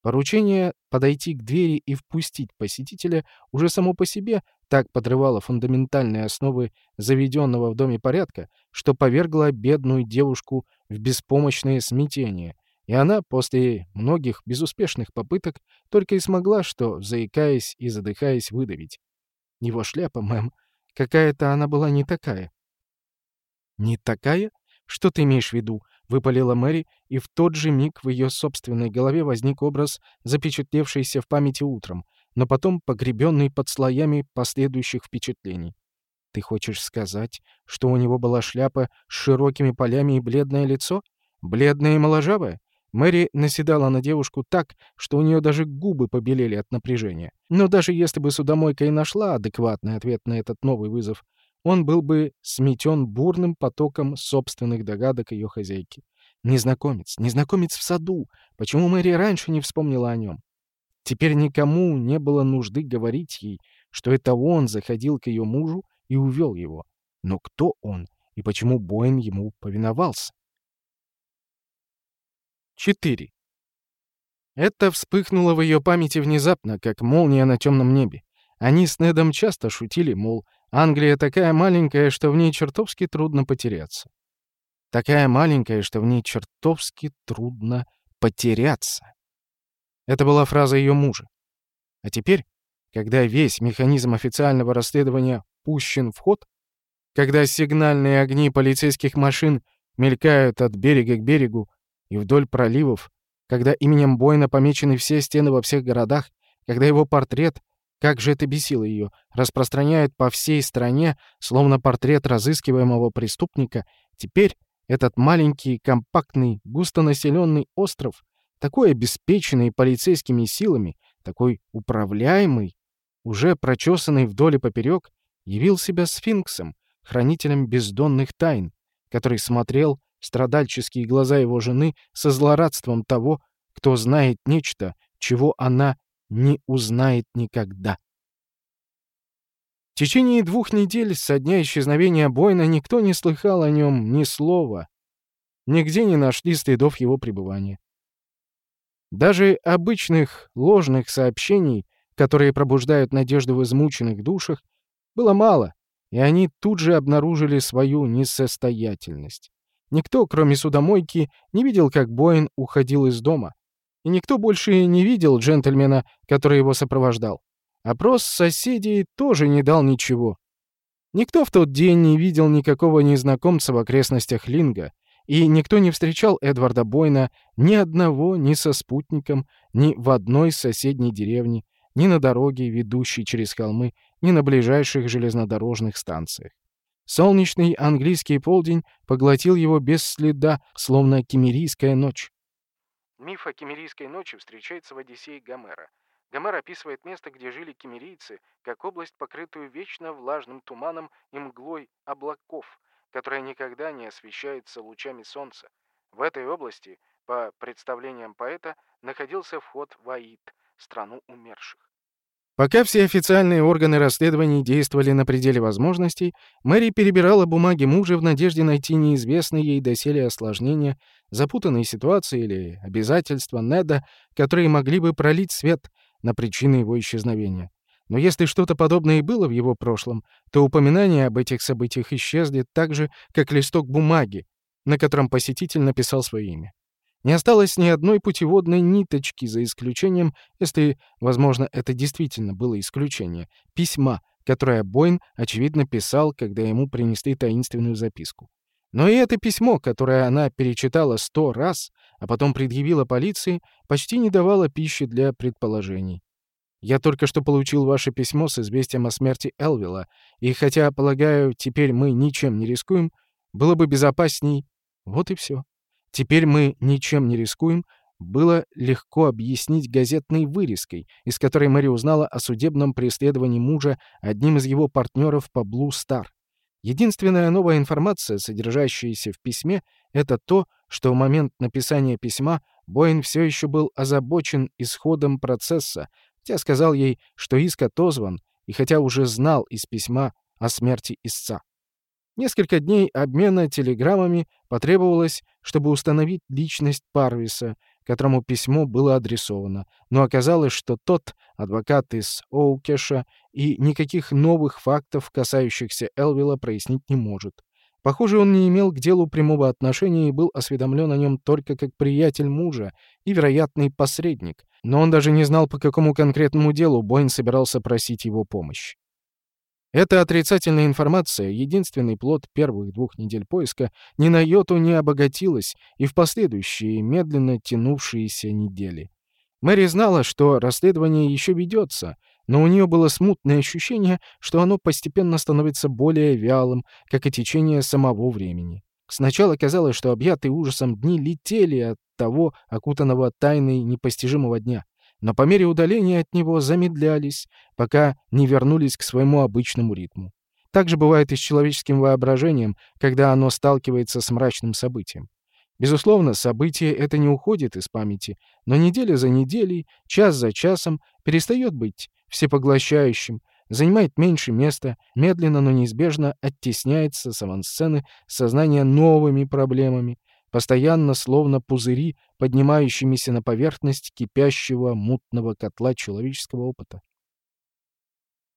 Поручение подойти к двери и впустить посетителя уже само по себе так подрывало фундаментальные основы заведенного в доме порядка, что повергло бедную девушку в беспомощное смятение, и она после многих безуспешных попыток только и смогла, что, заикаясь и задыхаясь, выдавить. «Его шляпа, мэм, какая-то она была не такая». «Не такая? Что ты имеешь в виду?» — выпалила Мэри, и в тот же миг в ее собственной голове возник образ, запечатлевшийся в памяти утром, но потом погребенный под слоями последующих впечатлений. «Ты хочешь сказать, что у него была шляпа с широкими полями и бледное лицо? Бледное и моложавое?» Мэри наседала на девушку так, что у нее даже губы побелели от напряжения. Но даже если бы судомойка и нашла адекватный ответ на этот новый вызов, он был бы сметен бурным потоком собственных догадок ее хозяйки. Незнакомец, незнакомец в саду. Почему Мэри раньше не вспомнила о нем? Теперь никому не было нужды говорить ей, что это он заходил к ее мужу и увел его. Но кто он и почему Боин ему повиновался? 4. Это вспыхнуло в ее памяти внезапно, как молния на темном небе. Они с Недом часто шутили, мол, Англия такая маленькая, что в ней чертовски трудно потеряться. Такая маленькая, что в ней чертовски трудно потеряться. Это была фраза ее мужа. А теперь, когда весь механизм официального расследования пущен в ход, когда сигнальные огни полицейских машин мелькают от берега к берегу и вдоль проливов, когда именем Бойна помечены все стены во всех городах, когда его портрет как же это бесило ее. Распространяют по всей стране, словно портрет разыскиваемого преступника. Теперь этот маленький, компактный, густонаселенный остров, такой обеспеченный полицейскими силами, такой управляемый, уже прочесанный вдоль и поперек, явил себя сфинксом, хранителем бездонных тайн, который смотрел страдальческие глаза его жены со злорадством того, кто знает нечто, чего она не узнает никогда. В течение двух недель со дня исчезновения Бойна никто не слыхал о нем ни слова. Нигде не нашли следов его пребывания. Даже обычных ложных сообщений, которые пробуждают надежду в измученных душах, было мало, и они тут же обнаружили свою несостоятельность. Никто, кроме судомойки, не видел, как Боин уходил из дома и никто больше не видел джентльмена, который его сопровождал. Опрос соседей тоже не дал ничего. Никто в тот день не видел никакого незнакомца в окрестностях Линга, и никто не встречал Эдварда Бойна ни одного, ни со спутником, ни в одной соседней деревне, ни на дороге, ведущей через холмы, ни на ближайших железнодорожных станциях. Солнечный английский полдень поглотил его без следа, словно кемерийская ночь. Миф о Кемерийской ночи встречается в Одиссее Гомера. Гомер описывает место, где жили кемерийцы, как область, покрытую вечно влажным туманом и мглой облаков, которая никогда не освещается лучами солнца. В этой области, по представлениям поэта, находился вход в Аид, страну умерших. Пока все официальные органы расследований действовали на пределе возможностей, Мэри перебирала бумаги мужа в надежде найти неизвестные ей доселе осложнения, запутанные ситуации или обязательства Неда, которые могли бы пролить свет на причины его исчезновения. Но если что-то подобное и было в его прошлом, то упоминания об этих событиях исчезли так же, как листок бумаги, на котором посетитель написал свое имя. Не осталось ни одной путеводной ниточки, за исключением, если, возможно, это действительно было исключение, письма, которое Бойн, очевидно, писал, когда ему принесли таинственную записку. Но и это письмо, которое она перечитала сто раз, а потом предъявила полиции, почти не давало пищи для предположений. Я только что получил ваше письмо с известием о смерти Элвилла, и хотя, полагаю, теперь мы ничем не рискуем, было бы безопасней... Вот и все. Теперь мы ничем не рискуем, было легко объяснить газетной вырезкой, из которой Мэри узнала о судебном преследовании мужа одним из его партнеров по Blue Star. Единственная новая информация, содержащаяся в письме, это то, что в момент написания письма Боин все еще был озабочен исходом процесса, хотя сказал ей, что иск отозван, и хотя уже знал из письма о смерти истца. Несколько дней обмена телеграммами потребовалось, чтобы установить личность Парвиса, которому письмо было адресовано, но оказалось, что тот адвокат из Оукеша и никаких новых фактов, касающихся Элвилла, прояснить не может. Похоже, он не имел к делу прямого отношения и был осведомлен о нем только как приятель мужа и вероятный посредник, но он даже не знал, по какому конкретному делу Бойн собирался просить его помощь. Эта отрицательная информация, единственный плод первых двух недель поиска, ни на йоту не обогатилась и в последующие, медленно тянувшиеся недели. Мэри знала, что расследование еще ведется, но у нее было смутное ощущение, что оно постепенно становится более вялым, как и течение самого времени. Сначала казалось, что объятые ужасом дни летели от того окутанного тайной непостижимого дня но по мере удаления от него замедлялись, пока не вернулись к своему обычному ритму. Так же бывает и с человеческим воображением, когда оно сталкивается с мрачным событием. Безусловно, событие это не уходит из памяти, но неделя за неделей, час за часом перестает быть всепоглощающим, занимает меньше места, медленно, но неизбежно оттесняется с авансцены сознание новыми проблемами, постоянно словно пузыри, поднимающимися на поверхность кипящего мутного котла человеческого опыта.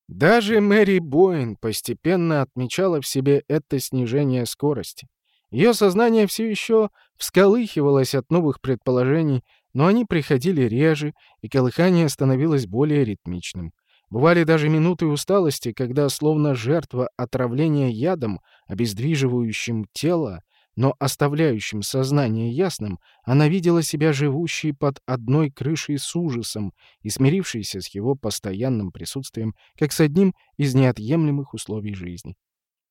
Даже Мэри Боин постепенно отмечала в себе это снижение скорости. Ее сознание все еще всколыхивалось от новых предположений, но они приходили реже, и колыхание становилось более ритмичным. Бывали даже минуты усталости, когда, словно жертва отравления ядом, обездвиживающим тело, но оставляющим сознание ясным, она видела себя живущей под одной крышей с ужасом и смирившейся с его постоянным присутствием, как с одним из неотъемлемых условий жизни.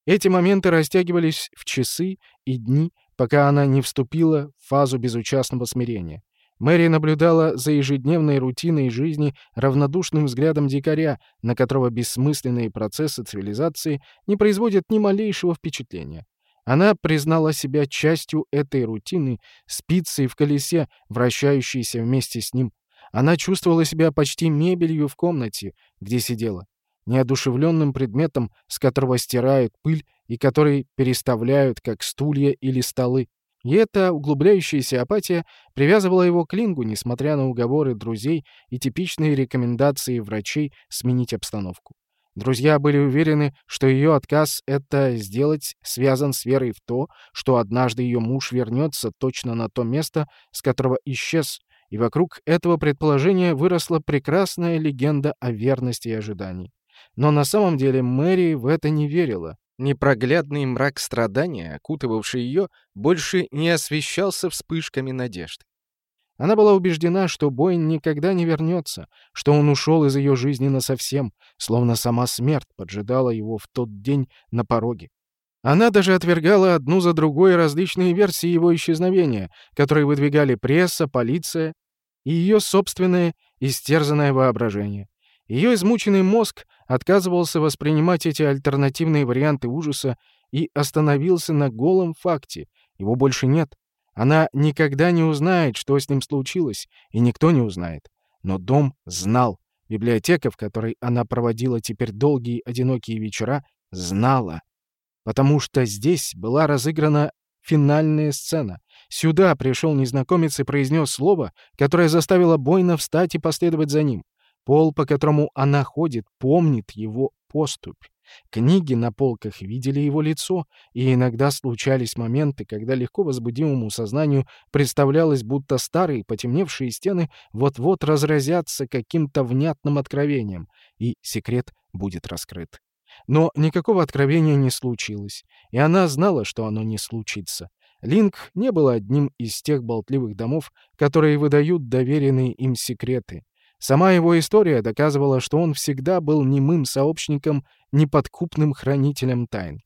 Эти моменты растягивались в часы и дни, пока она не вступила в фазу безучастного смирения. Мэри наблюдала за ежедневной рутиной жизни равнодушным взглядом дикаря, на которого бессмысленные процессы цивилизации не производят ни малейшего впечатления. Она признала себя частью этой рутины, спицей в колесе, вращающейся вместе с ним. Она чувствовала себя почти мебелью в комнате, где сидела, неодушевленным предметом, с которого стирают пыль и который переставляют, как стулья или столы. И эта углубляющаяся апатия привязывала его к Лингу, несмотря на уговоры друзей и типичные рекомендации врачей сменить обстановку. Друзья были уверены, что ее отказ это сделать связан с верой в то, что однажды ее муж вернется точно на то место, с которого исчез, и вокруг этого предположения выросла прекрасная легенда о верности и ожидании. Но на самом деле Мэри в это не верила. Непроглядный мрак страдания, окутывавший ее, больше не освещался вспышками надежды. Она была убеждена, что Бойн никогда не вернется, что он ушел из ее жизни насовсем, словно сама смерть поджидала его в тот день на пороге. Она даже отвергала одну за другой различные версии его исчезновения, которые выдвигали пресса, полиция и ее собственное истерзанное воображение. Ее измученный мозг отказывался воспринимать эти альтернативные варианты ужаса и остановился на голом факте. Его больше нет. Она никогда не узнает, что с ним случилось, и никто не узнает. Но дом знал. Библиотека, в которой она проводила теперь долгие одинокие вечера, знала. Потому что здесь была разыграна финальная сцена. Сюда пришел незнакомец и произнес слово, которое заставило Бойна встать и последовать за ним. Пол, по которому она ходит, помнит его поступь. Книги на полках видели его лицо, и иногда случались моменты, когда легко возбудимому сознанию представлялось, будто старые потемневшие стены вот-вот разразятся каким-то внятным откровением, и секрет будет раскрыт. Но никакого откровения не случилось, и она знала, что оно не случится. Линк не был одним из тех болтливых домов, которые выдают доверенные им секреты. Сама его история доказывала, что он всегда был немым сообщником, неподкупным хранителем тайн.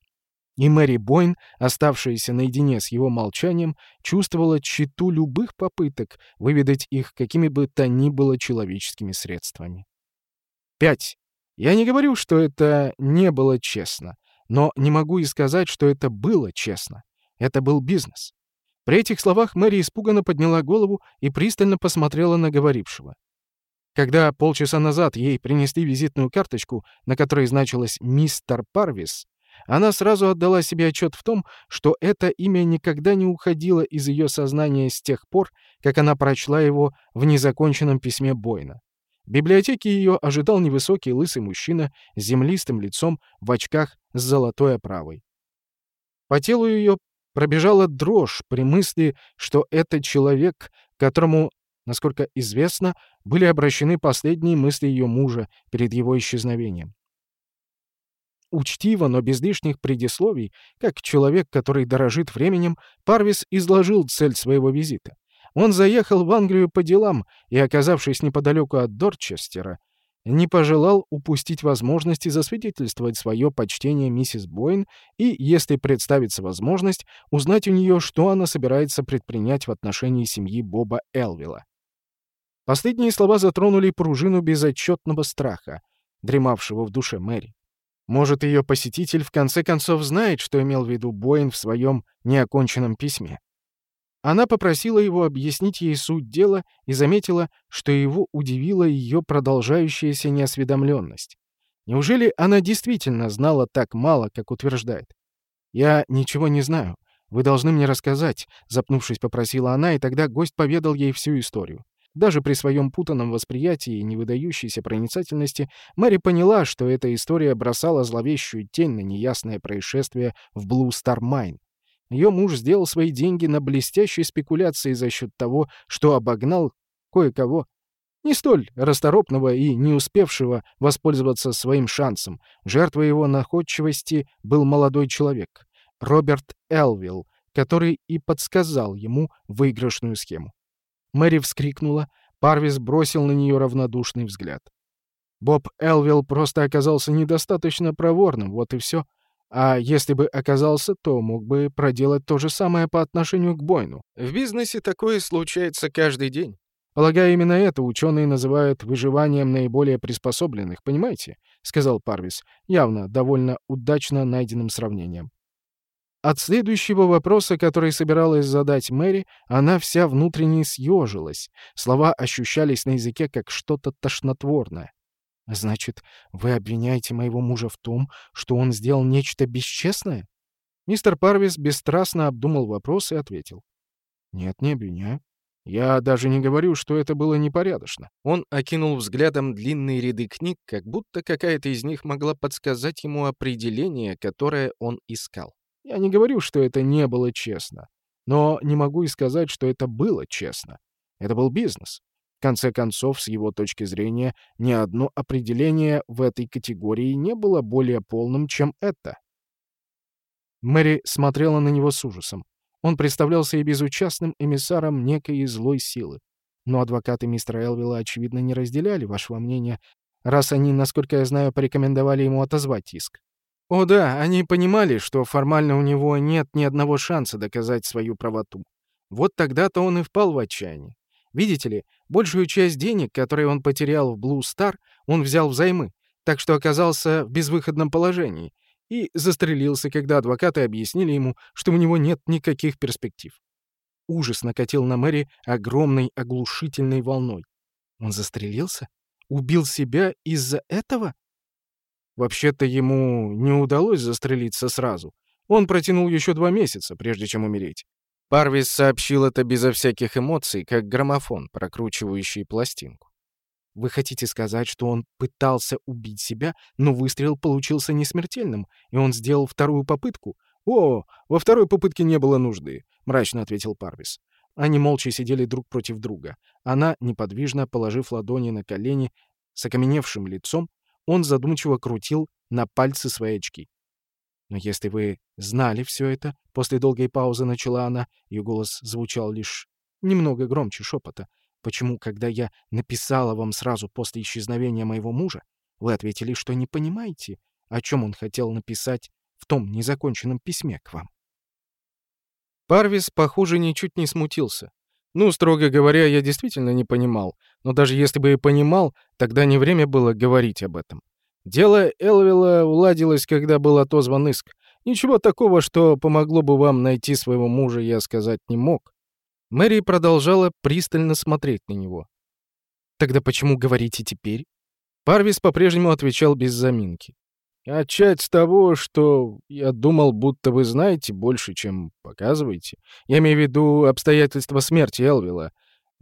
И Мэри Бойн, оставшаяся наедине с его молчанием, чувствовала тщету любых попыток выведать их какими бы то ни было человеческими средствами. 5. Я не говорю, что это не было честно, но не могу и сказать, что это было честно. Это был бизнес. При этих словах Мэри испуганно подняла голову и пристально посмотрела на говорившего. Когда полчаса назад ей принесли визитную карточку, на которой значилось «Мистер Парвис», она сразу отдала себе отчет в том, что это имя никогда не уходило из ее сознания с тех пор, как она прочла его в незаконченном письме Бойна. В библиотеке ее ожидал невысокий лысый мужчина с землистым лицом в очках с золотой оправой. По телу ее пробежала дрожь при мысли, что это человек, которому, насколько известно, были обращены последние мысли ее мужа перед его исчезновением. Учтиво, но без лишних предисловий, как человек, который дорожит временем, Парвис изложил цель своего визита. Он заехал в Англию по делам и, оказавшись неподалеку от Дорчестера, не пожелал упустить возможности засвидетельствовать свое почтение миссис Бойн и, если представится возможность, узнать у нее, что она собирается предпринять в отношении семьи Боба Элвилла. Последние слова затронули пружину безотчетного страха, дремавшего в душе Мэри. Может, ее посетитель в конце концов знает, что имел в виду Боин в своем неоконченном письме. Она попросила его объяснить ей суть дела и заметила, что его удивила ее продолжающаяся неосведомленность. Неужели она действительно знала так мало, как утверждает? «Я ничего не знаю. Вы должны мне рассказать», — запнувшись, попросила она, и тогда гость поведал ей всю историю. Даже при своем путанном восприятии и невыдающейся проницательности Мэри поняла, что эта история бросала зловещую тень на неясное происшествие в Блу Стар Майн. Ее муж сделал свои деньги на блестящей спекуляции за счет того, что обогнал кое-кого, не столь расторопного и не успевшего воспользоваться своим шансом. Жертвой его находчивости был молодой человек, Роберт Элвилл, который и подсказал ему выигрышную схему. Мэри вскрикнула. Парвис бросил на нее равнодушный взгляд. Боб Элвилл просто оказался недостаточно проворным, вот и все. А если бы оказался, то мог бы проделать то же самое по отношению к Бойну. В бизнесе такое случается каждый день. Полагаю, именно это ученые называют выживанием наиболее приспособленных, понимаете? — сказал Парвис, явно довольно удачно найденным сравнением. От следующего вопроса, который собиралась задать Мэри, она вся внутренне съежилась. Слова ощущались на языке как что-то тошнотворное. «Значит, вы обвиняете моего мужа в том, что он сделал нечто бесчестное?» Мистер Парвис бесстрастно обдумал вопрос и ответил. «Нет, не обвиняю. Я даже не говорю, что это было непорядочно». Он окинул взглядом длинные ряды книг, как будто какая-то из них могла подсказать ему определение, которое он искал. Я не говорю, что это не было честно. Но не могу и сказать, что это было честно. Это был бизнес. В конце концов, с его точки зрения, ни одно определение в этой категории не было более полным, чем это. Мэри смотрела на него с ужасом. Он представлялся и безучастным эмиссаром некой злой силы. Но адвокаты мистера Элвилла, очевидно, не разделяли вашего мнения, раз они, насколько я знаю, порекомендовали ему отозвать иск. О да, они понимали, что формально у него нет ни одного шанса доказать свою правоту. Вот тогда-то он и впал в отчаяние. Видите ли, большую часть денег, которые он потерял в Blue Star, он взял взаймы, так что оказался в безвыходном положении и застрелился, когда адвокаты объяснили ему, что у него нет никаких перспектив. Ужас накатил на Мэри огромной оглушительной волной. Он застрелился? Убил себя из-за этого? Вообще-то ему не удалось застрелиться сразу. Он протянул еще два месяца, прежде чем умереть. Парвис сообщил это безо всяких эмоций, как граммофон, прокручивающий пластинку. Вы хотите сказать, что он пытался убить себя, но выстрел получился несмертельным, и он сделал вторую попытку? О, во второй попытке не было нужды, мрачно ответил Парвис. Они молча сидели друг против друга. Она, неподвижно положив ладони на колени, с окаменевшим лицом, он задумчиво крутил на пальцы свои очки. «Но если вы знали все это...» — после долгой паузы начала она, ее голос звучал лишь немного громче шепота. «Почему, когда я написала вам сразу после исчезновения моего мужа, вы ответили, что не понимаете, о чем он хотел написать в том незаконченном письме к вам?» Парвис, похоже, ничуть не смутился. Ну, строго говоря, я действительно не понимал. Но даже если бы и понимал, тогда не время было говорить об этом. Дело Элвилла уладилось, когда был отозван иск. Ничего такого, что помогло бы вам найти своего мужа, я сказать не мог. Мэри продолжала пристально смотреть на него. «Тогда почему говорите теперь?» Парвис по-прежнему отвечал без заминки. Начать с того, что я думал, будто вы знаете больше, чем показываете. Я имею в виду обстоятельства смерти Элвила.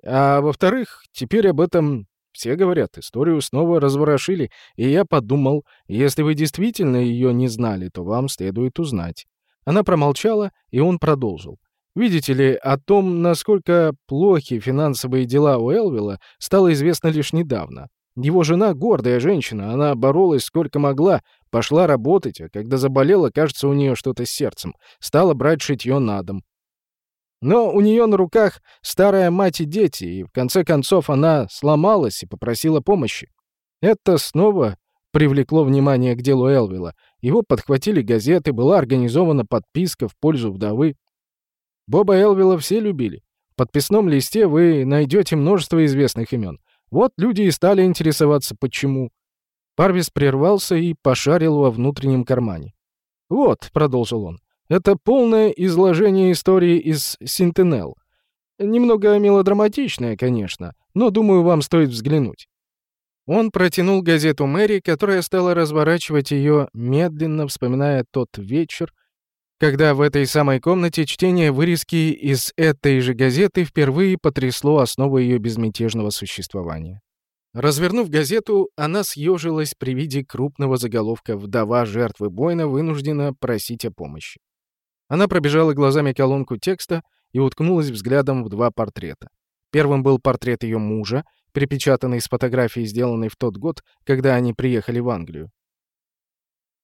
А во-вторых, теперь об этом все говорят. Историю снова разворошили, и я подумал, если вы действительно ее не знали, то вам следует узнать. Она промолчала, и он продолжил. Видите ли, о том, насколько плохи финансовые дела у Элвила, стало известно лишь недавно. Его жена — гордая женщина, она боролась сколько могла, пошла работать, а когда заболела, кажется, у нее что-то с сердцем, стала брать шитье на дом. Но у нее на руках старая мать и дети, и в конце концов она сломалась и попросила помощи. Это снова привлекло внимание к делу Элвила. Его подхватили газеты, была организована подписка в пользу вдовы. Боба Элвила все любили. В подписном листе вы найдете множество известных имен. Вот люди и стали интересоваться, почему. Парвис прервался и пошарил во внутреннем кармане. «Вот», — продолжил он, — «это полное изложение истории из Синтенел. Немного мелодраматичное, конечно, но, думаю, вам стоит взглянуть». Он протянул газету Мэри, которая стала разворачивать ее, медленно вспоминая тот вечер, когда в этой самой комнате чтение вырезки из этой же газеты впервые потрясло основу ее безмятежного существования. Развернув газету, она съежилась при виде крупного заголовка «Вдова жертвы Бойна вынуждена просить о помощи». Она пробежала глазами колонку текста и уткнулась взглядом в два портрета. Первым был портрет ее мужа, припечатанный с фотографией, сделанной в тот год, когда они приехали в Англию.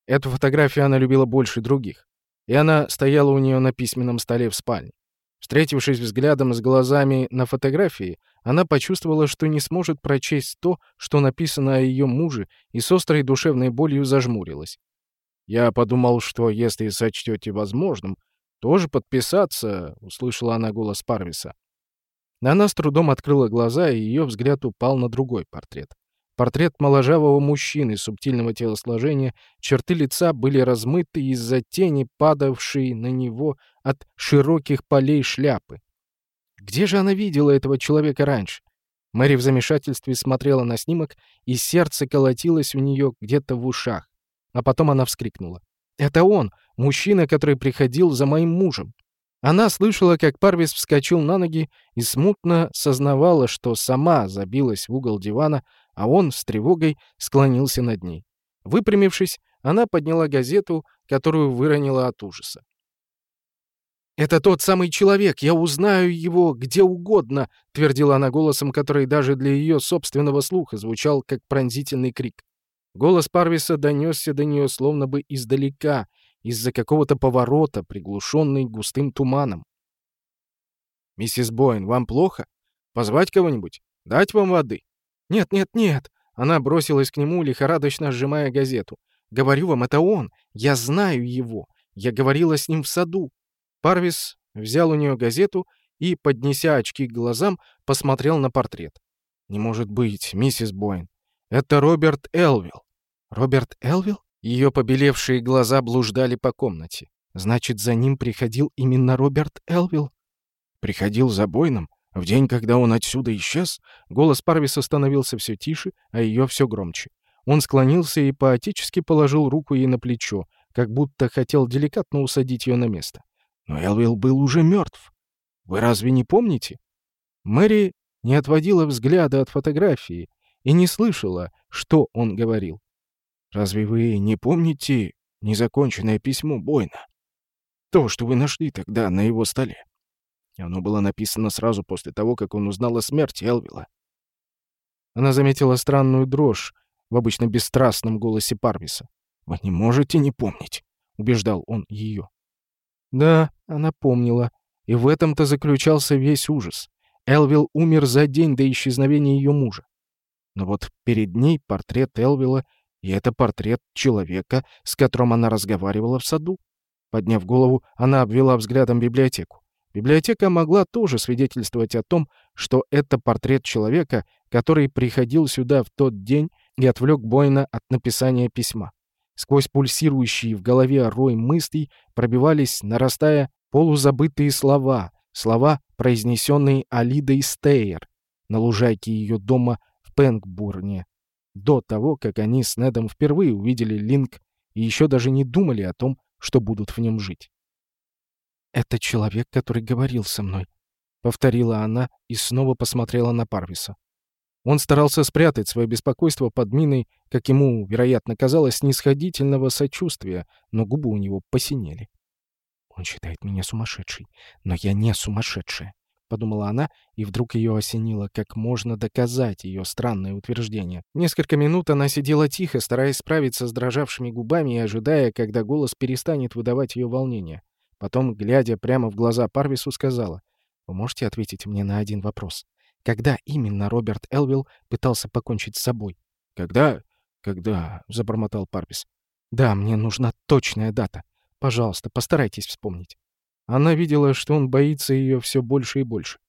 Эту фотографию она любила больше других и она стояла у нее на письменном столе в спальне. Встретившись взглядом с глазами на фотографии, она почувствовала, что не сможет прочесть то, что написано о ее муже, и с острой душевной болью зажмурилась. «Я подумал, что если сочтете возможным, тоже подписаться», — услышала она голос Парвиса. Она с трудом открыла глаза, и ее взгляд упал на другой портрет. Портрет моложавого мужчины субтильного телосложения, черты лица были размыты из-за тени, падавшей на него от широких полей шляпы. Где же она видела этого человека раньше? Мэри в замешательстве смотрела на снимок, и сердце колотилось у нее где-то в ушах. А потом она вскрикнула. «Это он, мужчина, который приходил за моим мужем». Она слышала, как Парвис вскочил на ноги и смутно сознавала, что сама забилась в угол дивана, а он с тревогой склонился над ней. Выпрямившись, она подняла газету, которую выронила от ужаса. «Это тот самый человек, я узнаю его где угодно», — твердила она голосом, который даже для ее собственного слуха звучал как пронзительный крик. Голос Парвиса донесся до нее словно бы издалека, из-за какого-то поворота, приглушенный густым туманом. «Миссис Боин, вам плохо? Позвать кого-нибудь? Дать вам воды?» «Нет, нет, нет!» Она бросилась к нему, лихорадочно сжимая газету. «Говорю вам, это он! Я знаю его! Я говорила с ним в саду!» Парвис взял у нее газету и, поднеся очки к глазам, посмотрел на портрет. «Не может быть, миссис Боин. Это Роберт Элвилл». «Роберт Элвилл?» Ее побелевшие глаза блуждали по комнате. «Значит, за ним приходил именно Роберт Элвилл?» «Приходил за Бойном? В день, когда он отсюда исчез, голос Парвиса становился все тише, а ее все громче. Он склонился и поотечески положил руку ей на плечо, как будто хотел деликатно усадить ее на место. Но Элвилл был уже мертв. Вы разве не помните? Мэри не отводила взгляда от фотографии и не слышала, что он говорил. «Разве вы не помните незаконченное письмо Бойна? То, что вы нашли тогда на его столе?» Оно было написано сразу после того, как он узнал о смерти Элвила. Она заметила странную дрожь в обычно бесстрастном голосе Парвиса. «Вы не можете не помнить», — убеждал он ее. Да, она помнила, и в этом-то заключался весь ужас. Элвил умер за день до исчезновения ее мужа. Но вот перед ней портрет Элвила, и это портрет человека, с которым она разговаривала в саду. Подняв голову, она обвела взглядом библиотеку. Библиотека могла тоже свидетельствовать о том, что это портрет человека, который приходил сюда в тот день и отвлек Бойна от написания письма. Сквозь пульсирующие в голове рой мыслей пробивались, нарастая, полузабытые слова, слова, произнесенные Алидой Стейер на лужайке ее дома в Пенгбурне, до того, как они с Недом впервые увидели Линк и еще даже не думали о том, что будут в нем жить. «Это человек, который говорил со мной», — повторила она и снова посмотрела на Парвиса. Он старался спрятать свое беспокойство под миной, как ему, вероятно, казалось, снисходительного сочувствия, но губы у него посинели. «Он считает меня сумасшедшей, но я не сумасшедшая», — подумала она, и вдруг ее осенило, как можно доказать ее странное утверждение. Несколько минут она сидела тихо, стараясь справиться с дрожавшими губами и ожидая, когда голос перестанет выдавать ее волнение. Потом, глядя прямо в глаза Парвису, сказала, «Вы можете ответить мне на один вопрос?» Когда именно Роберт Элвилл пытался покончить с собой? «Когда? Когда?» — забормотал Парпис. «Да, мне нужна точная дата. Пожалуйста, постарайтесь вспомнить». Она видела, что он боится ее все больше и больше.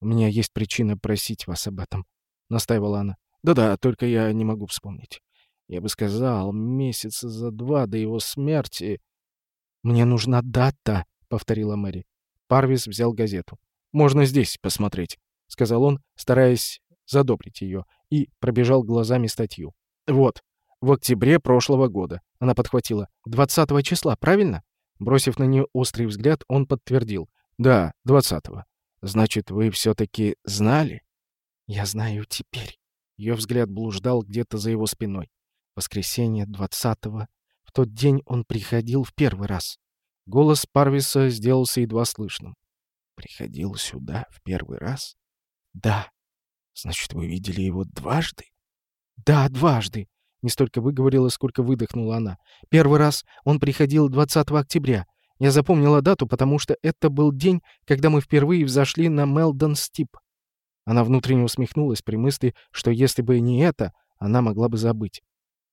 «У меня есть причина просить вас об этом», — настаивала она. «Да-да, только я не могу вспомнить. Я бы сказал, месяца за два до его смерти...» «Мне нужна дата», — повторила Мэри. Парвис взял газету. «Можно здесь посмотреть» сказал он, стараясь задобрить ее, и пробежал глазами статью. «Вот, в октябре прошлого года». Она подхватила. «20 числа, правильно?» Бросив на нее острый взгляд, он подтвердил. «Да, 20-го. Значит, вы все-таки знали?» «Я знаю теперь». Ее взгляд блуждал где-то за его спиной. Воскресенье 20-го. В тот день он приходил в первый раз. Голос Парвиса сделался едва слышным. «Приходил сюда в первый раз?» «Да». «Значит, вы видели его дважды?» «Да, дважды», — не столько выговорила, сколько выдохнула она. «Первый раз он приходил 20 октября. Я запомнила дату, потому что это был день, когда мы впервые взошли на Мелдон-Стип». Она внутренне усмехнулась при мысли, что если бы не это, она могла бы забыть.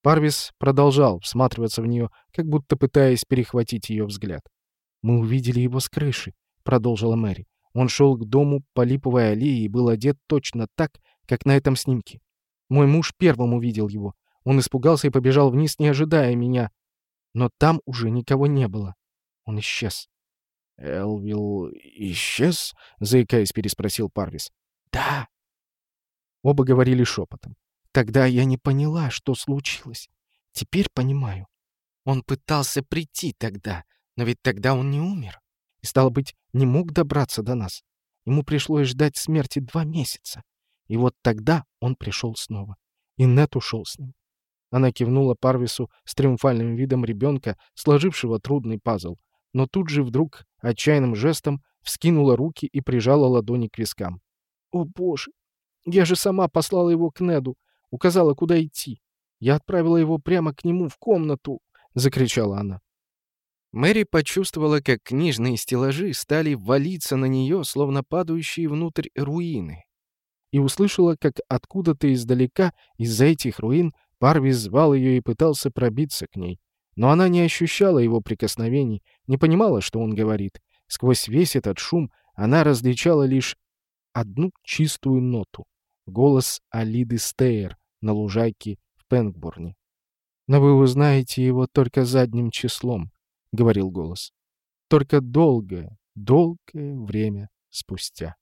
Парвис продолжал всматриваться в нее, как будто пытаясь перехватить ее взгляд. «Мы увидели его с крыши», — продолжила Мэри. Он шел к дому по липовой аллее и был одет точно так, как на этом снимке. Мой муж первым увидел его. Он испугался и побежал вниз, не ожидая меня. Но там уже никого не было. Он исчез. «Элвилл исчез?» — заикаясь, переспросил Парвис. «Да». Оба говорили шепотом. «Тогда я не поняла, что случилось. Теперь понимаю. Он пытался прийти тогда, но ведь тогда он не умер и, стало быть, не мог добраться до нас. Ему пришлось ждать смерти два месяца. И вот тогда он пришел снова. И Нет ушел с ним. Она кивнула Парвису с триумфальным видом ребенка, сложившего трудный пазл, но тут же вдруг отчаянным жестом вскинула руки и прижала ладони к вискам. «О, Боже! Я же сама послала его к Неду, указала, куда идти. Я отправила его прямо к нему в комнату!» — закричала она. Мэри почувствовала, как книжные стеллажи стали валиться на нее, словно падающие внутрь руины. И услышала, как откуда-то издалека, из-за этих руин, Парвис звал ее и пытался пробиться к ней. Но она не ощущала его прикосновений, не понимала, что он говорит. Сквозь весь этот шум она различала лишь одну чистую ноту — голос Алиды Стейер на лужайке в Пенгбурне. «Но вы узнаете его только задним числом», — говорил голос. Только долгое, долгое время спустя.